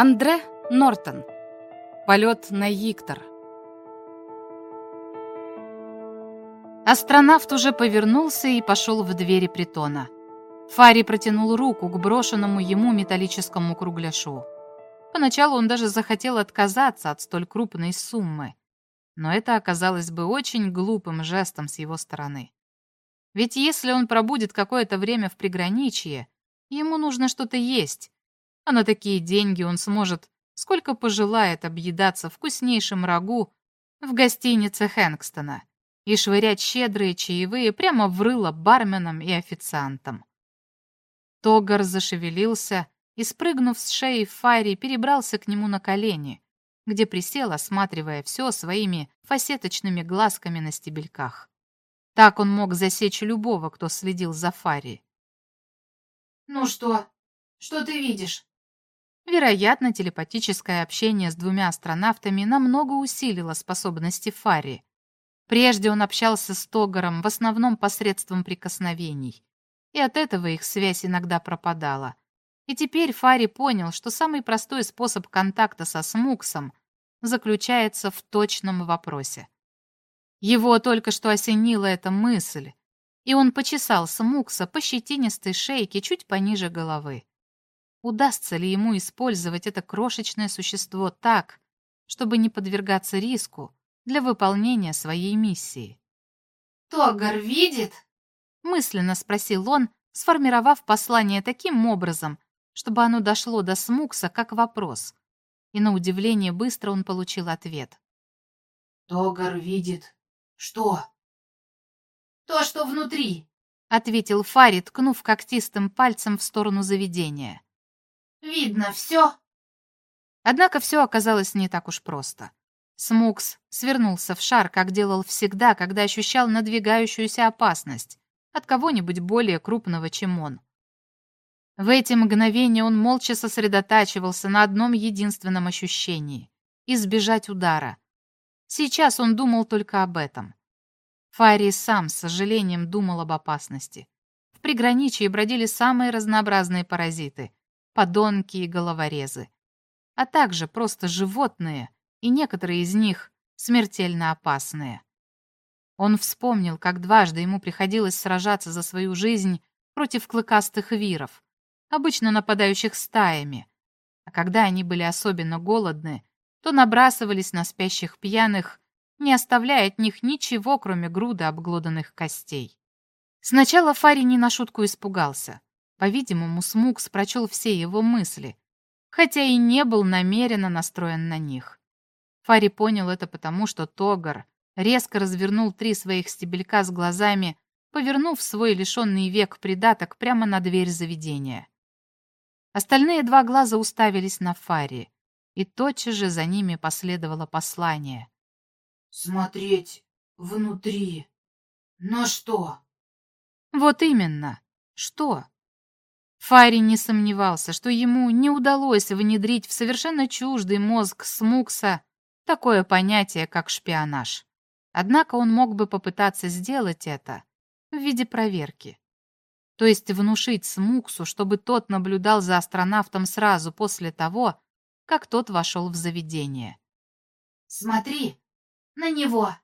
Андре Нортон. Полет на Yiktор. Астронавт уже повернулся и пошел в двери притона. Фари протянул руку к брошенному ему металлическому кругляшу. Поначалу он даже захотел отказаться от столь крупной суммы, но это оказалось бы очень глупым жестом с его стороны. Ведь если он пробудет какое-то время в приграничье, ему нужно что-то есть, а на такие деньги он сможет, сколько пожелает, объедаться вкуснейшим рагу в гостинице Хэнкстона и швырять щедрые чаевые прямо в рыло барменам и официантам. Тогар зашевелился и, спрыгнув с шеи Файри, перебрался к нему на колени, где присел, осматривая все своими фасеточными глазками на стебельках. Так он мог засечь любого, кто следил за Фари. «Ну что? Что ты видишь?» Вероятно, телепатическое общение с двумя астронавтами намного усилило способности Фари. Прежде он общался с Тогаром в основном посредством прикосновений, и от этого их связь иногда пропадала. И теперь Фари понял, что самый простой способ контакта со Смуксом заключается в точном вопросе. Его только что осенила эта мысль, и он почесал Смукса по щетинистой шейке чуть пониже головы. Удастся ли ему использовать это крошечное существо так, чтобы не подвергаться риску для выполнения своей миссии? «Тогар видит?» — мысленно спросил он, сформировав послание таким образом, чтобы оно дошло до Смукса как вопрос. И на удивление быстро он получил ответ. «Тогар видит. Что?» «То, что внутри», — ответил Фарид, ткнув когтистым пальцем в сторону заведения. Видно все. Однако все оказалось не так уж просто. Смукс свернулся в шар, как делал всегда, когда ощущал надвигающуюся опасность от кого-нибудь более крупного, чем он. В эти мгновения он молча сосредотачивался на одном единственном ощущении — избежать удара. Сейчас он думал только об этом. Фари сам с сожалением думал об опасности. В приграничье бродили самые разнообразные паразиты, подонки и головорезы, а также просто животные, и некоторые из них смертельно опасные. Он вспомнил, как дважды ему приходилось сражаться за свою жизнь против клыкастых виров, обычно нападающих стаями, а когда они были особенно голодны, то набрасывались на спящих пьяных, не оставляя от них ничего, кроме груды обглоданных костей. Сначала Фари не на шутку испугался. По-видимому, Смукс прочел все его мысли, хотя и не был намеренно настроен на них. Фари понял это потому, что Тогар резко развернул три своих стебелька с глазами, повернув свой лишенный век придаток прямо на дверь заведения. Остальные два глаза уставились на Фари, и тотчас же за ними последовало послание. «Смотреть внутри. На что?» «Вот именно. Что?» Фари не сомневался, что ему не удалось внедрить в совершенно чуждый мозг Смукса такое понятие, как шпионаж. Однако он мог бы попытаться сделать это в виде проверки. То есть внушить Смуксу, чтобы тот наблюдал за астронавтом сразу после того, как тот вошел в заведение. «Смотри, на него!»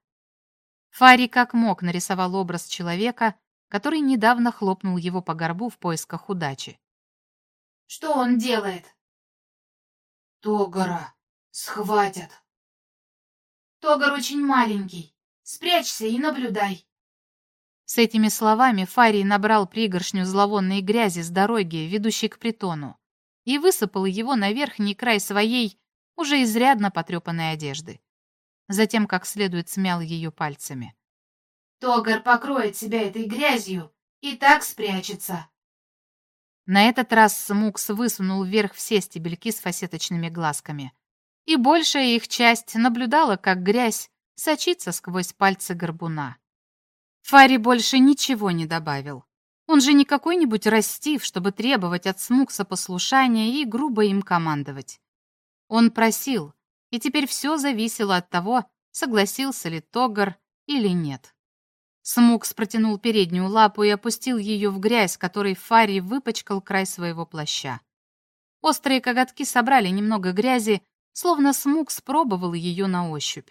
Фари как мог нарисовал образ человека, который недавно хлопнул его по горбу в поисках удачи. «Что он делает?» «Тогара схватят». «Тогар очень маленький. Спрячься и наблюдай». С этими словами Фарий набрал пригоршню зловонной грязи с дороги, ведущей к притону, и высыпал его на верхний край своей, уже изрядно потрепанной одежды. Затем как следует смял ее пальцами. Тогар покроет себя этой грязью и так спрячется. На этот раз Смукс высунул вверх все стебельки с фасеточными глазками. И большая их часть наблюдала, как грязь сочится сквозь пальцы горбуна. Фари больше ничего не добавил. Он же не какой-нибудь растив, чтобы требовать от Смукса послушания и грубо им командовать. Он просил, и теперь все зависело от того, согласился ли Тогар или нет. Смукс протянул переднюю лапу и опустил ее в грязь, которой Фарри выпачкал край своего плаща. Острые коготки собрали немного грязи, словно смуг спробовал ее на ощупь.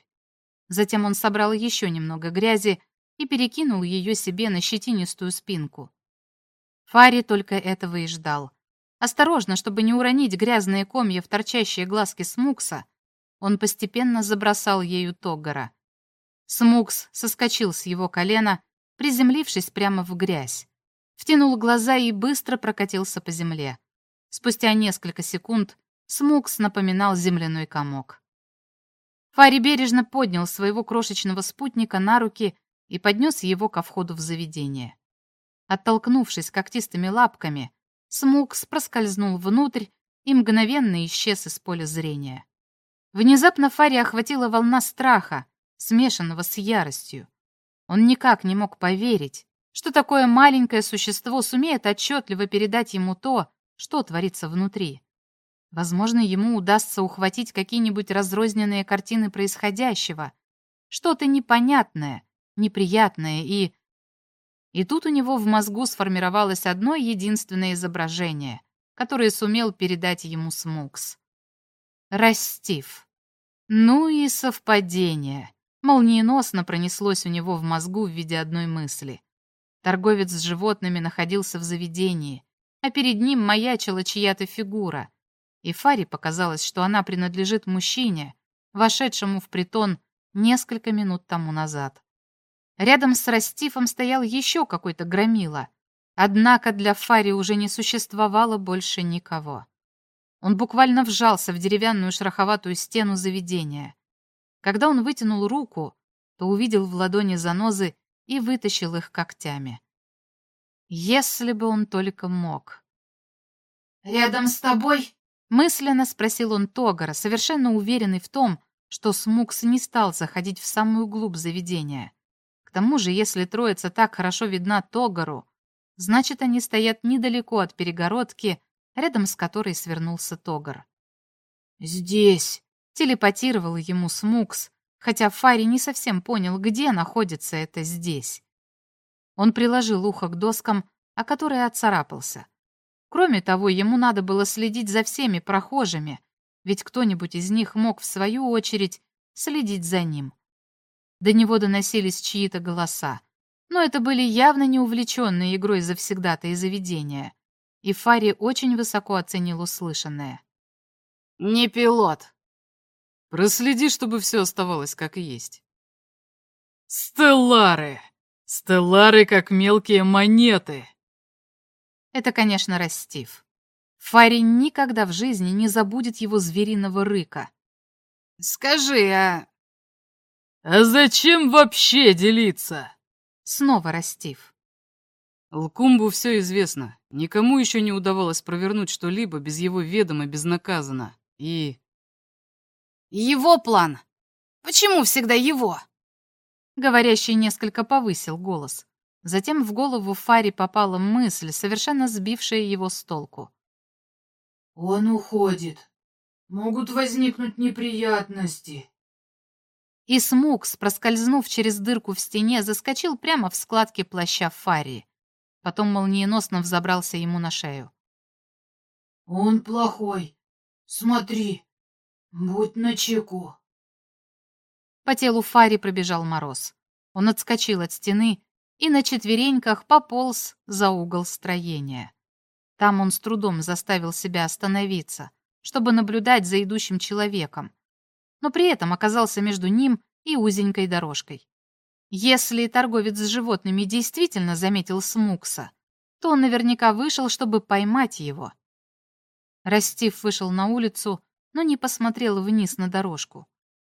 Затем он собрал еще немного грязи и перекинул ее себе на щетинистую спинку. Фари только этого и ждал. Осторожно, чтобы не уронить грязные комья в торчащие глазки Смукса, он постепенно забросал ею Тоггара. Смукс соскочил с его колена, приземлившись прямо в грязь. Втянул глаза и быстро прокатился по земле. Спустя несколько секунд Смукс напоминал земляной комок. Фари бережно поднял своего крошечного спутника на руки и поднес его ко входу в заведение. Оттолкнувшись когтистыми лапками, Смукс проскользнул внутрь и мгновенно исчез из поля зрения. Внезапно Фари охватила волна страха, смешанного с яростью. Он никак не мог поверить, что такое маленькое существо сумеет отчетливо передать ему то, что творится внутри. Возможно, ему удастся ухватить какие-нибудь разрозненные картины происходящего, что-то непонятное, неприятное и... И тут у него в мозгу сформировалось одно единственное изображение, которое сумел передать ему Смукс. Растив. Ну и совпадение. Молниеносно пронеслось у него в мозгу в виде одной мысли. Торговец с животными находился в заведении, а перед ним маячила чья-то фигура. И Фаре показалось, что она принадлежит мужчине, вошедшему в притон несколько минут тому назад. Рядом с Растифом стоял еще какой-то громила, однако для Фари уже не существовало больше никого. Он буквально вжался в деревянную шероховатую стену заведения. Когда он вытянул руку, то увидел в ладони занозы и вытащил их когтями. Если бы он только мог. «Рядом с тобой?» — мысленно спросил он Тогара, совершенно уверенный в том, что Смукс не стал заходить в самую глубь заведения. К тому же, если троица так хорошо видна Тогару, значит, они стоят недалеко от перегородки, рядом с которой свернулся Тогар. «Здесь!» — телепатировал ему Смукс, хотя Фари не совсем понял, где находится это «здесь». Он приложил ухо к доскам, о которые отцарапался. Кроме того, ему надо было следить за всеми прохожими, ведь кто-нибудь из них мог, в свою очередь, следить за ним. До него доносились чьи-то голоса, но это были явно не увлеченные игрой завсегдата и заведения, и Фари очень высоко оценил услышанное. «Не пилот!» «Проследи, чтобы все оставалось как есть». «Стеллары!» Стеллары как мелкие монеты. Это, конечно, Растив. Фари никогда в жизни не забудет его звериного рыка. Скажи, а... А зачем вообще делиться? Снова Растив. Лкумбу все известно. Никому еще не удавалось провернуть что-либо без его ведома безнаказанно. И... Его план. Почему всегда его? Говорящий несколько повысил голос. Затем в голову Фари попала мысль, совершенно сбившая его с толку. «Он уходит. Могут возникнуть неприятности». И Смукс, проскользнув через дырку в стене, заскочил прямо в складки плаща Фари. Потом молниеносно взобрался ему на шею. «Он плохой. Смотри, будь начеку». По телу Фари пробежал мороз. Он отскочил от стены и на четвереньках пополз за угол строения. Там он с трудом заставил себя остановиться, чтобы наблюдать за идущим человеком, но при этом оказался между ним и узенькой дорожкой. Если торговец с животными действительно заметил Смукса, то он наверняка вышел, чтобы поймать его. Растив вышел на улицу, но не посмотрел вниз на дорожку.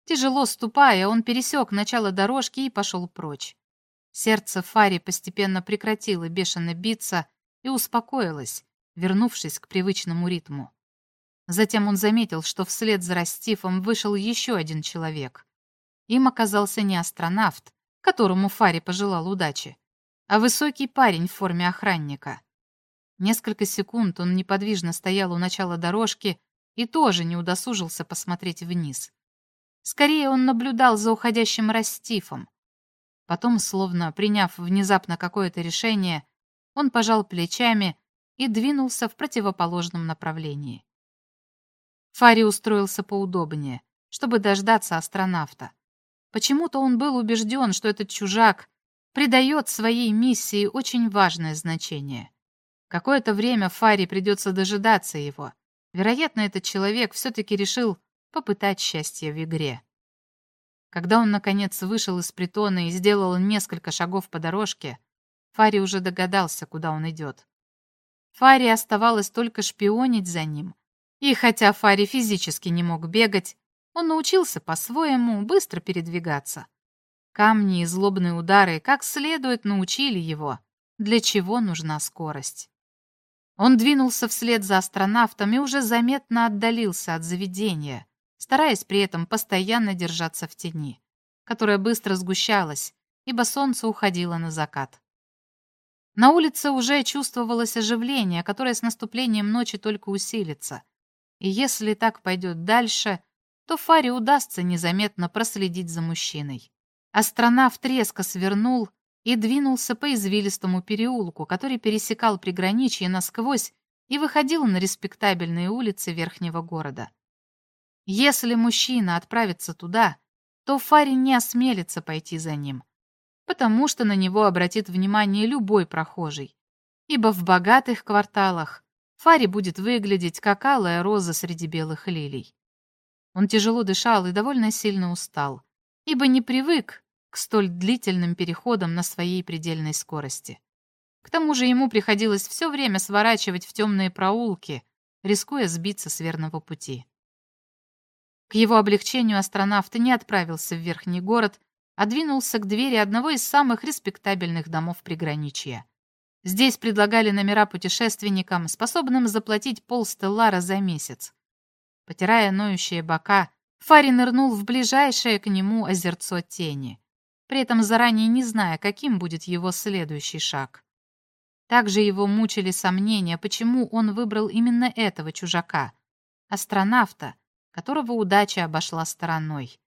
Тяжело ступая, он пересек начало дорожки и пошел прочь. Сердце Фари постепенно прекратило бешено биться и успокоилось, вернувшись к привычному ритму. Затем он заметил, что вслед за Растифом вышел еще один человек. Им оказался не астронавт, которому Фари пожелал удачи, а высокий парень в форме охранника. Несколько секунд он неподвижно стоял у начала дорожки и тоже не удосужился посмотреть вниз. Скорее он наблюдал за уходящим Растифом. Потом, словно приняв внезапно какое-то решение, он пожал плечами и двинулся в противоположном направлении. Фари устроился поудобнее, чтобы дождаться астронавта. Почему-то он был убежден, что этот чужак придает своей миссии очень важное значение. Какое-то время Фари придется дожидаться его. Вероятно, этот человек все-таки решил попытать счастье в игре. Когда он, наконец, вышел из притона и сделал несколько шагов по дорожке, Фари уже догадался, куда он идет. Фари оставалось только шпионить за ним. И хотя Фари физически не мог бегать, он научился по-своему быстро передвигаться. Камни и злобные удары как следует научили его, для чего нужна скорость. Он двинулся вслед за астронавтом и уже заметно отдалился от заведения, стараясь при этом постоянно держаться в тени, которая быстро сгущалась, ибо солнце уходило на закат. На улице уже чувствовалось оживление, которое с наступлением ночи только усилится. И если так пойдет дальше, то Фаре удастся незаметно проследить за мужчиной. Астронавт резко свернул и двинулся по извилистому переулку, который пересекал приграничье насквозь и выходил на респектабельные улицы верхнего города. Если мужчина отправится туда, то Фари не осмелится пойти за ним, потому что на него обратит внимание любой прохожий, ибо в богатых кварталах Фари будет выглядеть как алая роза среди белых лилий. Он тяжело дышал и довольно сильно устал, ибо не привык к столь длительным переходам на своей предельной скорости. К тому же ему приходилось все время сворачивать в темные проулки, рискуя сбиться с верного пути. К его облегчению астронавт не отправился в верхний город, а двинулся к двери одного из самых респектабельных домов приграничья. Здесь предлагали номера путешественникам, способным заплатить полстеллара за месяц. Потирая ноющие бока, Фари нырнул в ближайшее к нему озерцо тени, при этом заранее не зная, каким будет его следующий шаг. Также его мучили сомнения, почему он выбрал именно этого чужака, астронавта, которого удача обошла стороной.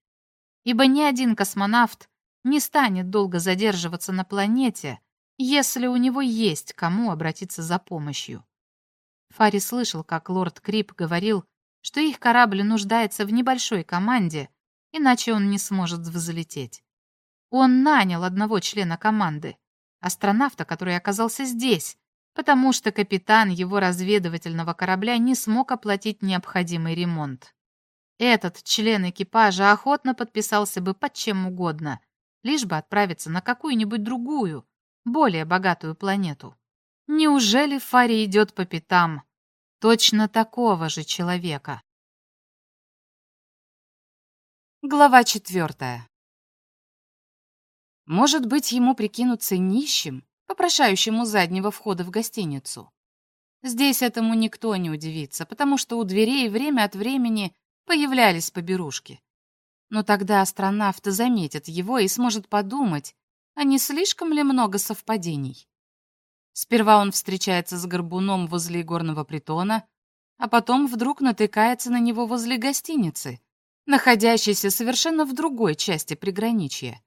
Ибо ни один космонавт не станет долго задерживаться на планете, если у него есть кому обратиться за помощью. Фари слышал, как лорд Крип говорил, что их корабль нуждается в небольшой команде, иначе он не сможет взлететь. Он нанял одного члена команды, астронавта, который оказался здесь, потому что капитан его разведывательного корабля не смог оплатить необходимый ремонт. Этот член экипажа охотно подписался бы под чем угодно, лишь бы отправиться на какую-нибудь другую, более богатую планету. Неужели Фари идет по пятам точно такого же человека. Глава четвертая. Может быть, ему прикинуться нищим, попрошающим у заднего входа в гостиницу. Здесь этому никто не удивится, потому что у дверей время от времени появлялись поберушки. Но тогда астронавт заметит его и сможет подумать, а не слишком ли много совпадений. Сперва он встречается с горбуном возле горного притона, а потом вдруг натыкается на него возле гостиницы, находящейся совершенно в другой части приграничья.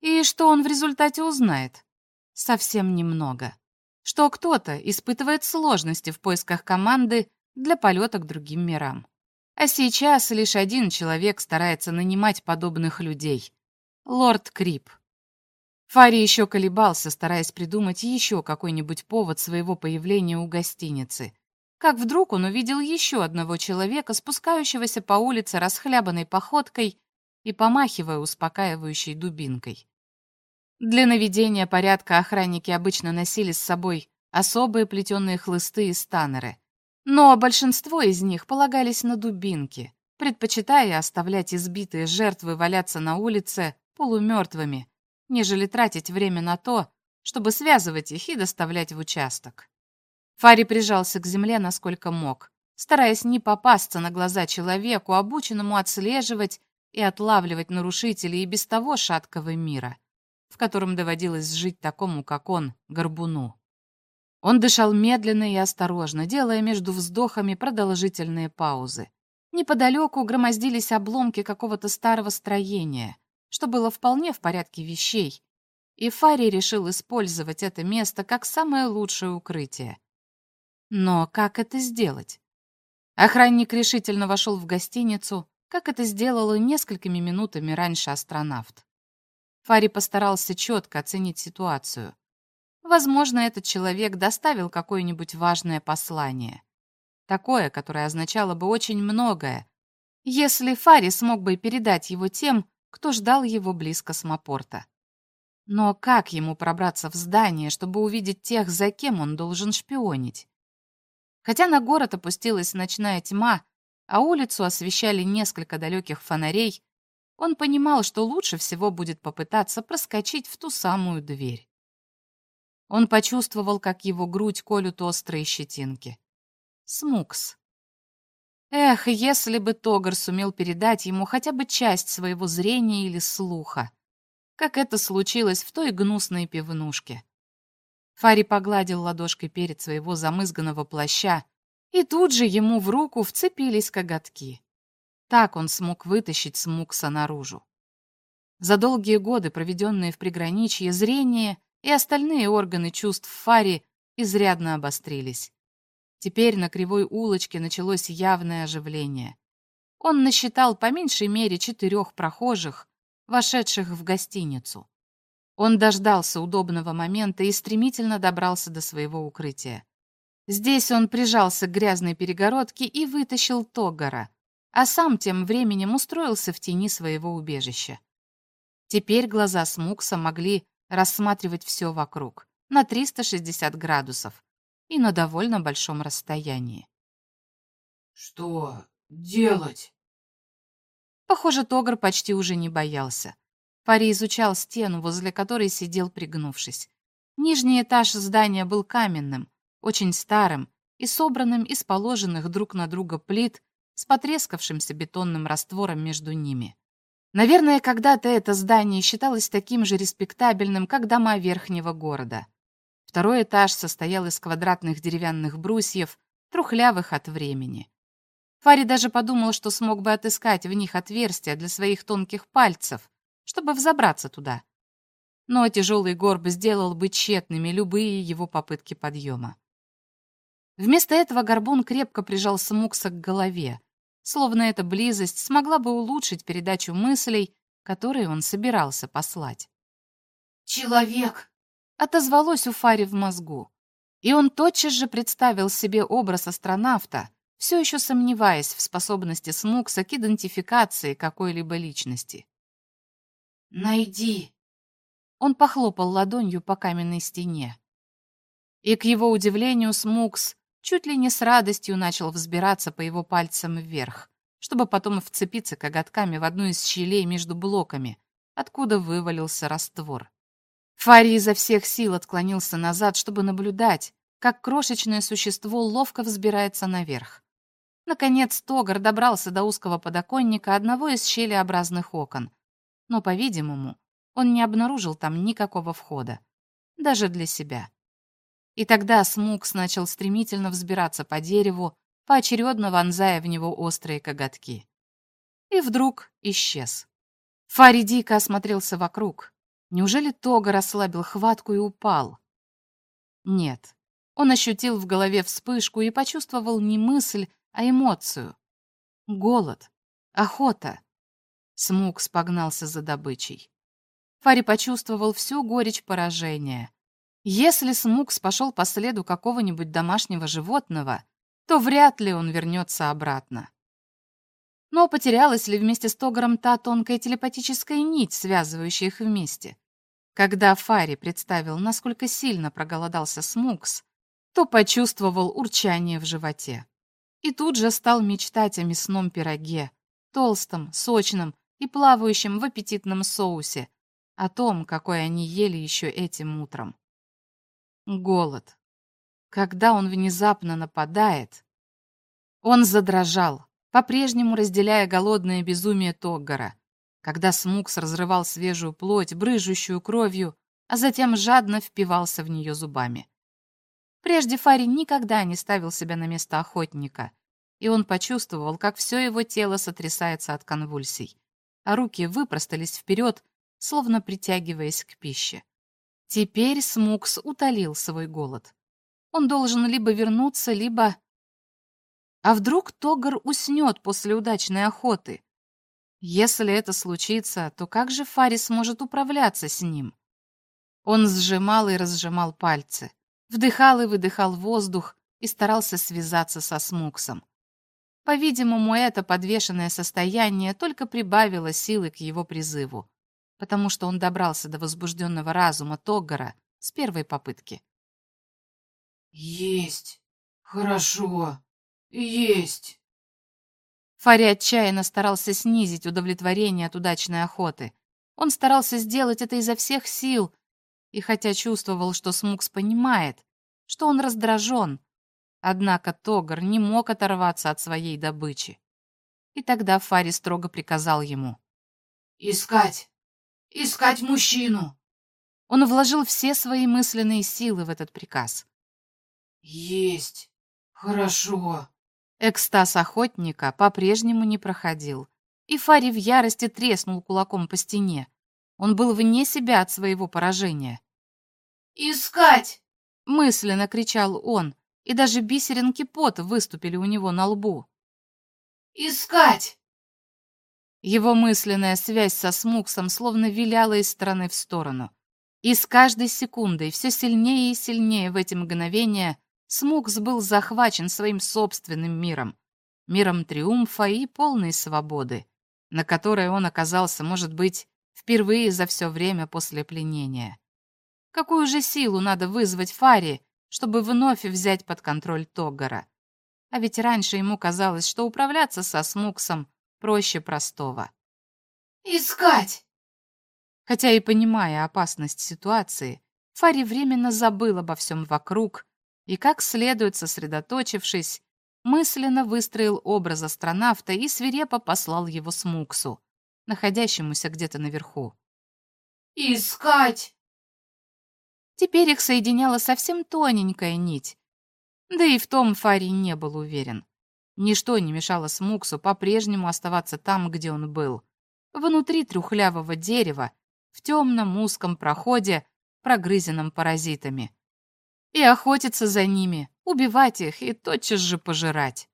И что он в результате узнает? Совсем немного. Что кто-то испытывает сложности в поисках команды для полета к другим мирам. А сейчас лишь один человек старается нанимать подобных людей. Лорд Крип. Фари еще колебался, стараясь придумать еще какой-нибудь повод своего появления у гостиницы. Как вдруг он увидел еще одного человека, спускающегося по улице расхлябанной походкой и помахивая успокаивающей дубинкой. Для наведения порядка охранники обычно носили с собой особые плетеные хлысты и станеры, но большинство из них полагались на дубинки, предпочитая оставлять избитые жертвы валяться на улице полумертвыми, нежели тратить время на то, чтобы связывать их и доставлять в участок. Фари прижался к земле насколько мог, стараясь не попасться на глаза человеку, обученному отслеживать и отлавливать нарушителей и без того шаткого мира, котором доводилось жить такому, как он, горбуну. Он дышал медленно и осторожно, делая между вздохами продолжительные паузы. Неподалеку громоздились обломки какого-то старого строения, что было вполне в порядке вещей, и Фари решил использовать это место как самое лучшее укрытие. Но как это сделать? Охранник решительно вошел в гостиницу, как это сделал несколькими минутами раньше астронавт. Фари постарался четко оценить ситуацию. Возможно, этот человек доставил какое-нибудь важное послание. Такое, которое означало бы очень многое, если Фари смог бы передать его тем, кто ждал его близ космопорта. Но как ему пробраться в здание, чтобы увидеть тех, за кем он должен шпионить? Хотя на город опустилась ночная тьма, а улицу освещали несколько далеких фонарей, он понимал, что лучше всего будет попытаться проскочить в ту самую дверь. Он почувствовал, как его грудь колют острые щетинки. Смукс. Эх, если бы Тогар сумел передать ему хотя бы часть своего зрения или слуха, как это случилось в той гнусной пивнушке. Фари погладил ладошкой перед своего замызганного плаща, и тут же ему в руку вцепились коготки. Так он смог вытащить Смукса наружу. За долгие годы, проведенные в приграничье, зрение и остальные органы чувств Фари изрядно обострились. Теперь на кривой улочке началось явное оживление. Он насчитал по меньшей мере четырех прохожих, вошедших в гостиницу. Он дождался удобного момента и стремительно добрался до своего укрытия. Здесь он прижался к грязной перегородке и вытащил Тогара, а сам тем временем устроился в тени своего убежища. Теперь глаза Смукса могли рассматривать все вокруг, на 360 градусов и на довольно большом расстоянии. «Что делать?» Похоже, Тогр почти уже не боялся. Фари изучал стену, возле которой сидел, пригнувшись. Нижний этаж здания был каменным, очень старым и собранным из положенных друг на друга плит с потрескавшимся бетонным раствором между ними. Наверное, когда-то это здание считалось таким же респектабельным, как дома верхнего города. Второй этаж состоял из квадратных деревянных брусьев, трухлявых от времени. Фари даже подумал, что смог бы отыскать в них отверстия для своих тонких пальцев, чтобы взобраться туда. Но тяжелый горб сделал бы тщетными любые его попытки подъема. Вместо этого горбун крепко прижал Смукса к голове, словно эта близость смогла бы улучшить передачу мыслей, которые он собирался послать. «Человек!» — отозвалось у Фари в мозгу. И он тотчас же представил себе образ астронавта, все еще сомневаясь в способности Смукса к идентификации какой-либо личности. «Найди!» Он похлопал ладонью по каменной стене. И, к его удивлению, Смукс чуть ли не с радостью начал взбираться по его пальцам вверх, чтобы потом вцепиться коготками в одну из щелей между блоками, откуда вывалился раствор. Фари изо всех сил отклонился назад, чтобы наблюдать, как крошечное существо ловко взбирается наверх. Наконец Тогар добрался до узкого подоконника одного из щелеобразных окон, но, по-видимому, он не обнаружил там никакого входа, даже для себя. И тогда Смукс начал стремительно взбираться по дереву, поочередно вонзая в него острые коготки. И вдруг исчез. Фари дико осмотрелся вокруг. Неужели Тога расслабил хватку и упал? Нет. Он ощутил в голове вспышку и почувствовал не мысль, а эмоцию. Голод. Охота. Смукс погнался за добычей. Фари почувствовал всю горечь поражения. Если Смукс пошел по следу какого-нибудь домашнего животного, то вряд ли он вернется обратно. Но потерялась ли вместе с Тогором та тонкая телепатическая нить, связывающая их вместе? Когда Фари представил, насколько сильно проголодался Смукс, то почувствовал урчание в животе. И тут же стал мечтать о мясном пироге, толстом, сочном и плавающем в аппетитном соусе, о том, какой они ели еще этим утром. Голод. Когда он внезапно нападает... Он задрожал, по-прежнему разделяя голодное безумие Тоггара, когда Смукс разрывал свежую плоть, брыжущую кровью, а затем жадно впивался в нее зубами. Прежде Фари никогда не ставил себя на место охотника, и он почувствовал, как все его тело сотрясается от конвульсий, а руки выпростались вперед, словно притягиваясь к пище. Теперь Смукс утолил свой голод. Он должен либо вернуться, либо... А вдруг Тогар уснет после удачной охоты? Если это случится, то как же Фари сможет управляться с ним? Он сжимал и разжимал пальцы, вдыхал и выдыхал воздух и старался связаться со Смуксом. По-видимому, это подвешенное состояние только прибавило силы к его призыву, потому что он добрался до возбужденного разума Тоггара с первой попытки. Есть. Хорошо. Есть. Фари отчаянно старался снизить удовлетворение от удачной охоты. Он старался сделать это изо всех сил, и хотя чувствовал, что Смукс понимает, что он раздражен, однако Тогар не мог оторваться от своей добычи. И тогда Фари строго приказал ему. «Искать! Искать мужчину!» Он вложил все свои мысленные силы в этот приказ. «Есть! Хорошо!» Экстаз охотника по-прежнему не проходил, и Фари в ярости треснул кулаком по стене. Он был вне себя от своего поражения. «Искать!» — мысленно кричал он, и даже бисеринки пота выступили у него на лбу. «Искать!» Его мысленная связь со Смуксом словно виляла из стороны в сторону. И с каждой секундой все сильнее и сильнее в эти мгновения Смукс был захвачен своим собственным миром, миром триумфа и полной свободы, на которой он оказался, может быть, впервые за все время после пленения. Какую же силу надо вызвать Фари, чтобы вновь взять под контроль Тогара? А ведь раньше ему казалось, что управляться со Смуксом проще простого. «Искать!» Хотя и понимая опасность ситуации, Фари временно забыл обо всем вокруг и, как следует сосредоточившись, мысленно выстроил образ астронавта и свирепо послал его Смуксу находящемуся где-то наверху. «Искать!» Теперь их соединяла совсем тоненькая нить. Да и в том Фари не был уверен. Ничто не мешало Смуксу по-прежнему оставаться там, где он был. Внутри трухлявого дерева, в темном узком проходе, прогрызенном паразитами. И охотиться за ними, убивать их и тотчас же пожирать.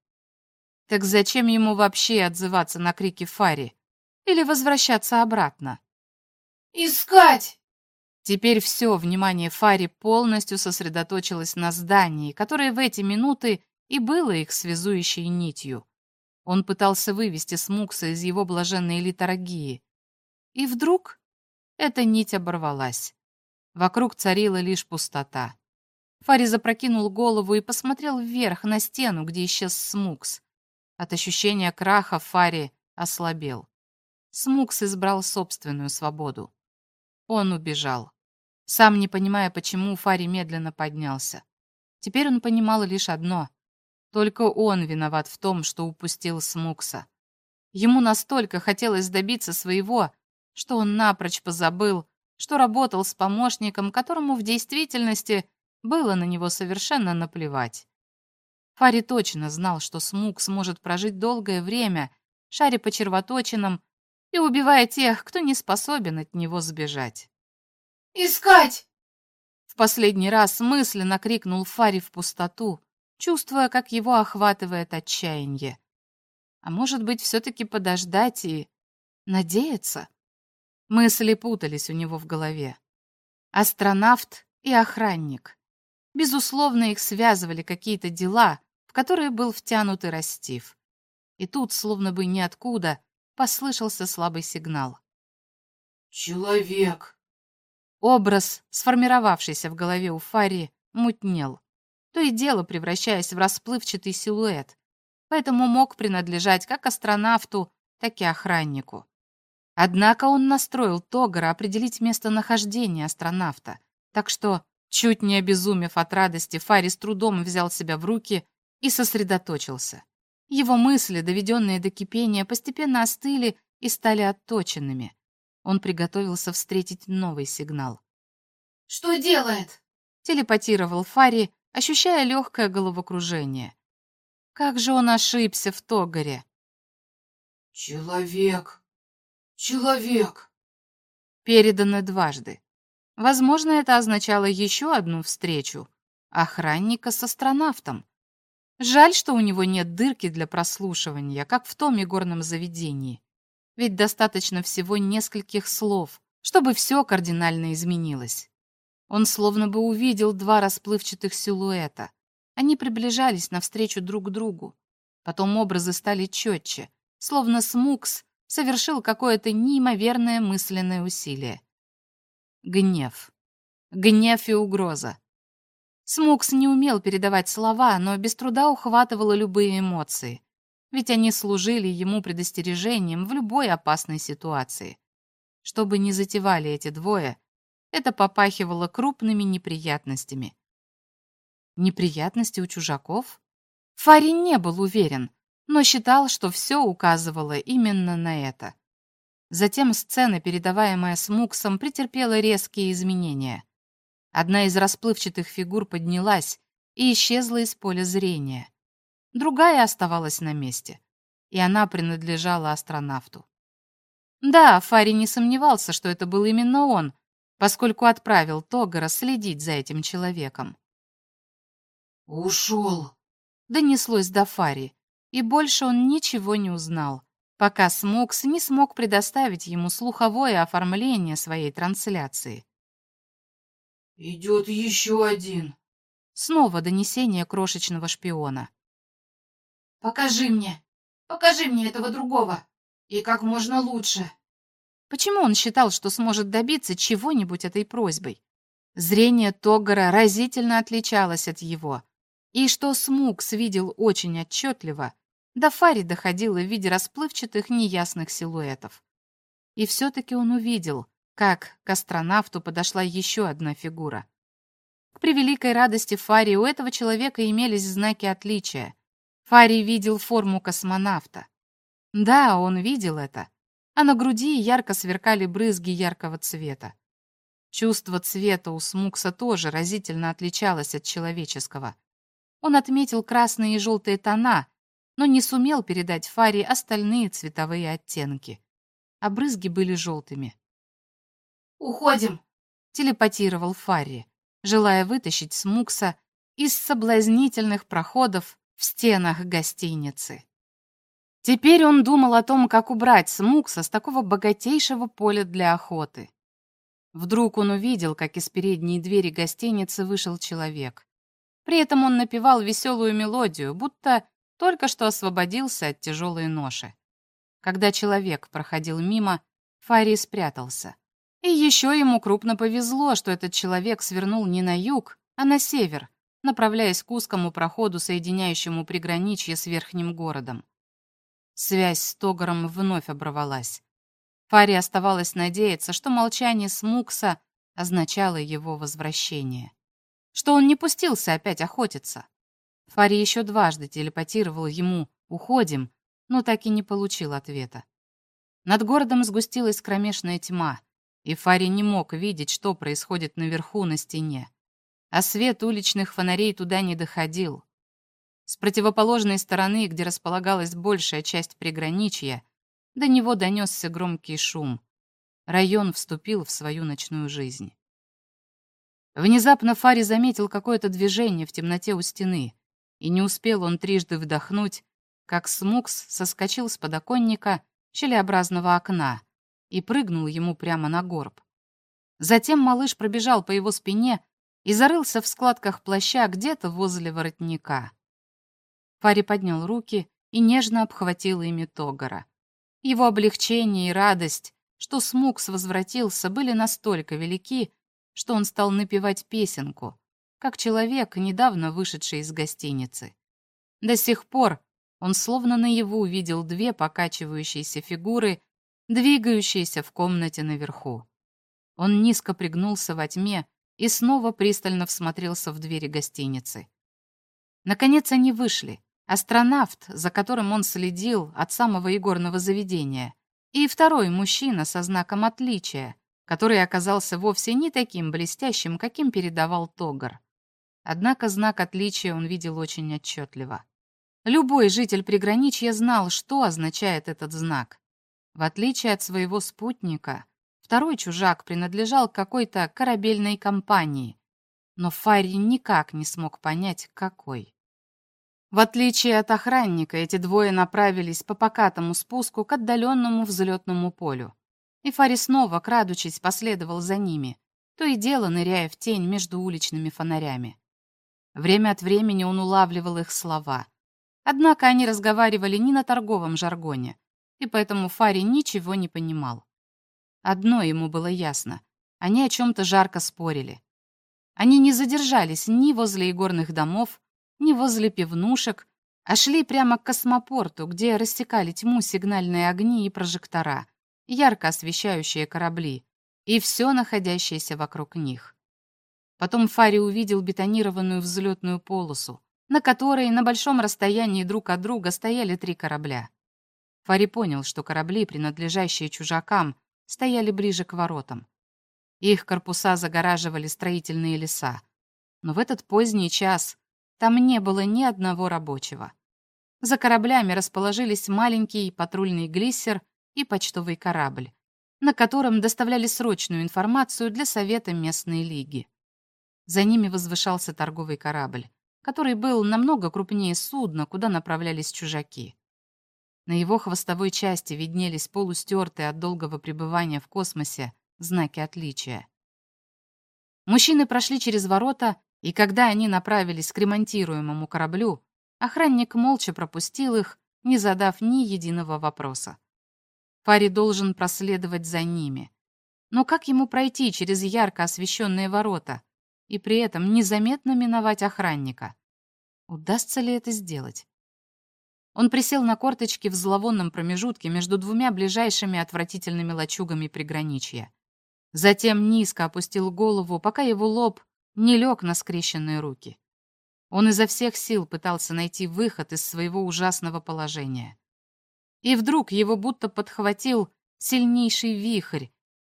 Так зачем ему вообще отзываться на крики Фари? или возвращаться обратно. «Искать!» Теперь все внимание Фари полностью сосредоточилось на здании, которое в эти минуты и было их связующей нитью. Он пытался вывести Смукса из его блаженной литургии. И вдруг эта нить оборвалась. Вокруг царила лишь пустота. Фари запрокинул голову и посмотрел вверх на стену, где исчез Смукс. От ощущения краха Фари ослабел. Смукс избрал собственную свободу. Он убежал. Сам не понимая, почему, Фари медленно поднялся. Теперь он понимал лишь одно. Только он виноват в том, что упустил Смукса. Ему настолько хотелось добиться своего, что он напрочь позабыл, что работал с помощником, которому в действительности было на него совершенно наплевать. Фари точно знал, что Смукс может прожить долгое время, шаря по червоточинам и убивая тех, кто не способен от него сбежать. «Искать!» В последний раз мысленно крикнул Фари в пустоту, чувствуя, как его охватывает отчаяние. А может быть, все-таки подождать и надеяться? Мысли путались у него в голове. Астронавт и охранник. Безусловно, их связывали какие-то дела, в которые был втянут и Растив. И тут, словно бы ниоткуда, послышался слабый сигнал. «Человек!» Образ, сформировавшийся в голове у Фари, мутнел, то и дело превращаясь в расплывчатый силуэт, поэтому мог принадлежать как астронавту, так и охраннику. Однако он настроил Тогара определить местонахождение астронавта, так что, чуть не обезумев от радости, Фари с трудом взял себя в руки и сосредоточился. Его мысли, доведенные до кипения, постепенно остыли и стали отточенными. Он приготовился встретить новый сигнал. «Что делает?» — телепатировал Фари, ощущая легкое головокружение. Как же он ошибся в Тогаре! «Человек! Человек!» Передано дважды. Возможно, это означало еще одну встречу. Охранника с астронавтом. Жаль, что у него нет дырки для прослушивания, как в том игорном заведении. Ведь достаточно всего нескольких слов, чтобы все кардинально изменилось. Он словно бы увидел два расплывчатых силуэта. Они приближались навстречу друг другу. Потом образы стали четче, словно Смукс совершил какое-то неимоверное мысленное усилие. Гнев. Гнев и угроза. Смукс не умел передавать слова, но без труда ухватывал любые эмоции, ведь они служили ему предостережением в любой опасной ситуации. Что бы ни затевали эти двое, это попахивало крупными неприятностями. Неприятности у чужаков? Фари не был уверен, но считал, что все указывало именно на это. Затем сцена, передаваемая Смуксом, претерпела резкие изменения. Одна из расплывчатых фигур поднялась и исчезла из поля зрения. Другая оставалась на месте, и она принадлежала астронавту. Да, Фари не сомневался, что это был именно он, поскольку отправил Тогара следить за этим человеком. «Ушел!» — донеслось до Фари, и больше он ничего не узнал, пока Смокс не смог предоставить ему слуховое оформление своей трансляции. «Идет еще один!» Снова донесение крошечного шпиона. Покажи мне, покажи мне этого другого. И как можно лучше. Почему он считал, что сможет добиться чего-нибудь этой просьбой? Зрение Тогара разительно отличалось от его. И что Смукс видел очень отчетливо, до Фари доходило в виде расплывчатых неясных силуэтов. И все-таки он увидел, как к астронавту подошла еще одна фигура. К превеликой радости Фари у этого человека имелись знаки отличия. Фари видел форму космонавта. Да, он видел это, а на груди ярко сверкали брызги яркого цвета. Чувство цвета у Смукса тоже разительно отличалось от человеческого. Он отметил красные и желтые тона, но не сумел передать Фаре остальные цветовые оттенки. А брызги были желтыми. «Уходим!» — телепатировал Фарри, желая вытащить Смукса из соблазнительных проходов в стенах гостиницы. Теперь он думал о том, как убрать Смукса с такого богатейшего поля для охоты. Вдруг он увидел, как из передней двери гостиницы вышел человек. При этом он напевал веселую мелодию, будто только что освободился от тяжелой ноши. Когда человек проходил мимо, Фари спрятался. И еще ему крупно повезло, что этот человек свернул не на юг, а на север, направляясь к узкому проходу, соединяющему приграничье с верхним городом. Связь с Тогаром вновь оборвалась. Фари оставалось надеяться, что молчание Смукса означало его возвращение. Что он не пустился опять охотиться. Фари еще дважды телепатировал ему «Уходим», но так и не получил ответа. Над городом сгустилась кромешная тьма, и Фари не мог видеть, что происходит наверху на стене. А свет уличных фонарей туда не доходил. С противоположной стороны, где располагалась большая часть приграничья, до него донесся громкий шум. Район вступил в свою ночную жизнь. Внезапно Фари заметил какое-то движение в темноте у стены, и не успел он трижды вдохнуть, как Смукс соскочил с подоконника щелеобразного окна и прыгнул ему прямо на горб. Затем малыш пробежал по его спине и зарылся в складках плаща где-то возле воротника. Фари поднял руки и нежно обхватил ими Тогара. Его облегчение и радость, что Смукс возвратился, были настолько велики, что он стал напевать песенку, как человек, недавно вышедший из гостиницы. До сих пор он словно наяву увидел две покачивающиеся фигуры, двигающиеся в комнате наверху. Он низко пригнулся во тьме и снова пристально всмотрелся в двери гостиницы. Наконец они вышли, астронавт, за которым он следил от самого игорного заведения, и второй мужчина со знаком отличия, который оказался вовсе не таким блестящим, каким передавал Тогар. Однако знак отличия он видел очень отчетливо. Любой житель приграничья знал, что означает этот знак. В отличие от своего спутника, второй чужак принадлежал какой-то корабельной компании, но Фарри никак не смог понять, какой. В отличие от охранника, эти двое направились по покатому спуску к отдаленному взлетному полю. И Фари снова, крадучись, последовал за ними, то и дело ныряя в тень между уличными фонарями. Время от времени он улавливал их слова. Однако они разговаривали не на торговом жаргоне, и поэтому Фари ничего не понимал. Одно ему было ясно. Они о чем-то жарко спорили. Они не задержались ни возле игорных домов, ни возле пивнушек, а шли прямо к космопорту, где рассекали тьму сигнальные огни и прожектора, ярко освещающие корабли, и все находящееся вокруг них. Потом Фари увидел бетонированную взлетную полосу, на которой на большом расстоянии друг от друга стояли три корабля. Фари понял, что корабли, принадлежащие чужакам, стояли ближе к воротам. Их корпуса загораживали строительные леса. Но в этот поздний час там не было ни одного рабочего. За кораблями расположились маленький патрульный глиссер и почтовый корабль, на котором доставляли срочную информацию для Совета местной лиги. За ними возвышался торговый корабль, который был намного крупнее судна, куда направлялись чужаки. На его хвостовой части виднелись полустертые от долгого пребывания в космосе знаки отличия. Мужчины прошли через ворота, и когда они направились к ремонтируемому кораблю, охранник молча пропустил их, не задав ни единого вопроса. Фари должен проследовать за ними. Но как ему пройти через ярко освещенные ворота и при этом незаметно миновать охранника? Удастся ли это сделать? Он присел на корточки в зловонном промежутке между двумя ближайшими отвратительными лачугами приграничья. Затем низко опустил голову, пока его лоб не лег на скрещенные руки. Он изо всех сил пытался найти выход из своего ужасного положения. И вдруг его будто подхватил сильнейший вихрь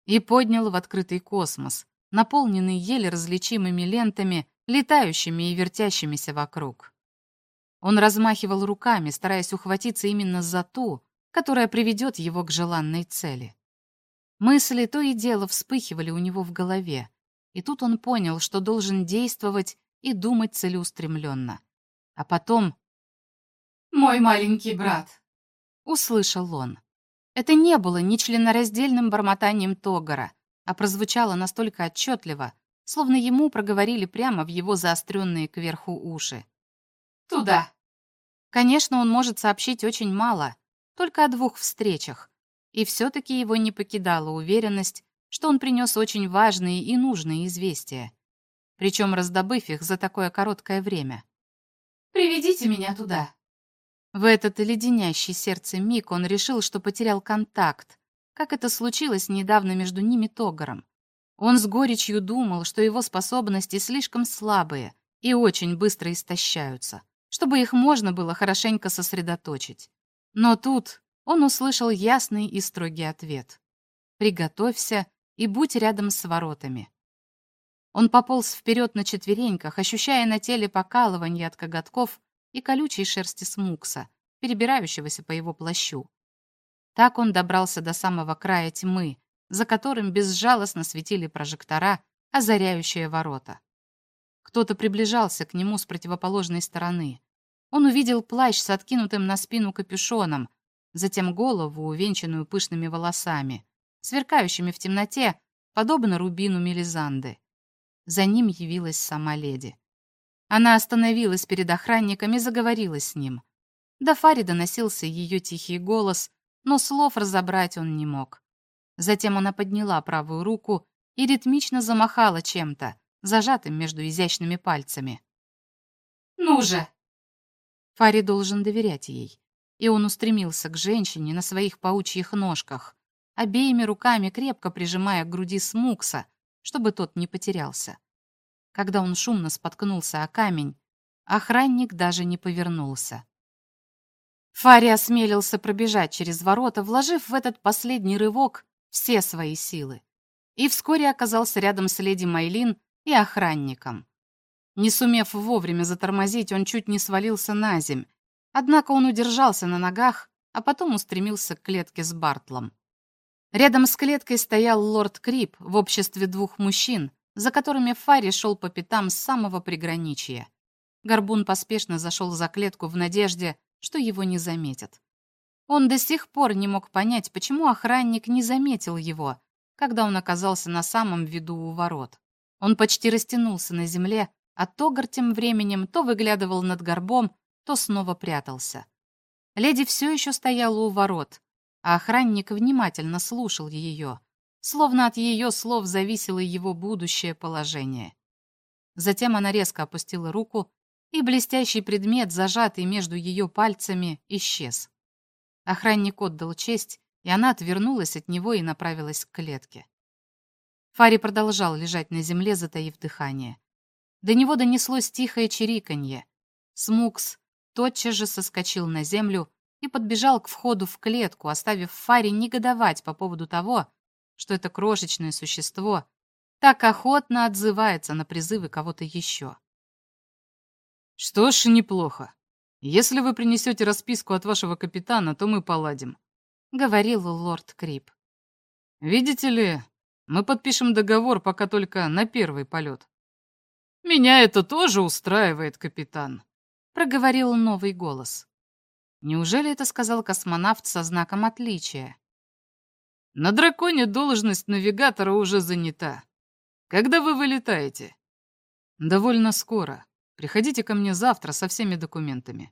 и поднял в открытый космос, наполненный еле различимыми лентами, летающими и вертящимися вокруг. Он размахивал руками, стараясь ухватиться именно за ту, которая приведет его к желанной цели. Мысли то и дело вспыхивали у него в голове, и тут он понял, что должен действовать и думать целеустремленно. А потом... «Мой маленький брат», — услышал он. Это не было ни членораздельным бормотанием Тогара, а прозвучало настолько отчетливо, словно ему проговорили прямо в его заостренные кверху уши. «Туда». Конечно, он может сообщить очень мало, только о двух встречах, и все-таки его не покидала уверенность, что он принес очень важные и нужные известия, причем раздобыв их за такое короткое время. «Приведите меня туда». В этот леденящий сердце миг он решил, что потерял контакт, как это случилось недавно между ними Тогором. Он с горечью думал, что его способности слишком слабые и очень быстро истощаются чтобы их можно было хорошенько сосредоточить. Но тут он услышал ясный и строгий ответ. «Приготовься и будь рядом с воротами». Он пополз вперед на четвереньках, ощущая на теле покалывание от коготков и колючей шерсти смукса, перебирающегося по его плащу. Так он добрался до самого края тьмы, за которым безжалостно светили прожектора, озаряющие ворота. Кто-то приближался к нему с противоположной стороны. Он увидел плащ с откинутым на спину капюшоном, затем голову, увенчанную пышными волосами, сверкающими в темноте, подобно рубину Мелизанды. За ним явилась сама леди. Она остановилась перед охранником и заговорила с ним. До Фари доносился ее тихий голос, но слов разобрать он не мог. Затем она подняла правую руку и ритмично замахала чем-то, зажатым между изящными пальцами. «Ну же!» Фари должен доверять ей. И он устремился к женщине на своих паучьих ножках, обеими руками крепко прижимая к груди Смукса, чтобы тот не потерялся. Когда он шумно споткнулся о камень, охранник даже не повернулся. Фари осмелился пробежать через ворота, вложив в этот последний рывок все свои силы. И вскоре оказался рядом с леди Майлин и охранником. Не сумев вовремя затормозить, он чуть не свалился на земь. Однако он удержался на ногах, а потом устремился к клетке с Бартлом. Рядом с клеткой стоял лорд Крип в обществе двух мужчин, за которыми Фарри шел по пятам с самого приграничья. Горбун поспешно зашел за клетку в надежде, что его не заметят. Он до сих пор не мог понять, почему охранник не заметил его, когда он оказался на самом виду у ворот. Он почти растянулся на земле, а Тогар тем временем то выглядывал над горбом, то снова прятался. Леди все еще стояла у ворот, а охранник внимательно слушал ее, словно от ее слов зависело его будущее положение. Затем она резко опустила руку, и блестящий предмет, зажатый между ее пальцами, исчез. Охранник отдал честь, и она отвернулась от него и направилась к клетке. Фари продолжал лежать на земле, затаив дыхание. До него донеслось тихое чириканье. Смукс тотчас же соскочил на землю и подбежал к входу в клетку, оставив Фари негодовать по поводу того, что это крошечное существо так охотно отзывается на призывы кого-то еще. «Что ж, неплохо. Если вы принесете расписку от вашего капитана, то мы поладим», — говорил лорд Крип. «Видите ли, мы подпишем договор пока только на первый полет». «Меня это тоже устраивает, капитан», — проговорил новый голос. Неужели это сказал космонавт со знаком отличия? «На драконе должность навигатора уже занята. Когда вы вылетаете?» «Довольно скоро. Приходите ко мне завтра со всеми документами.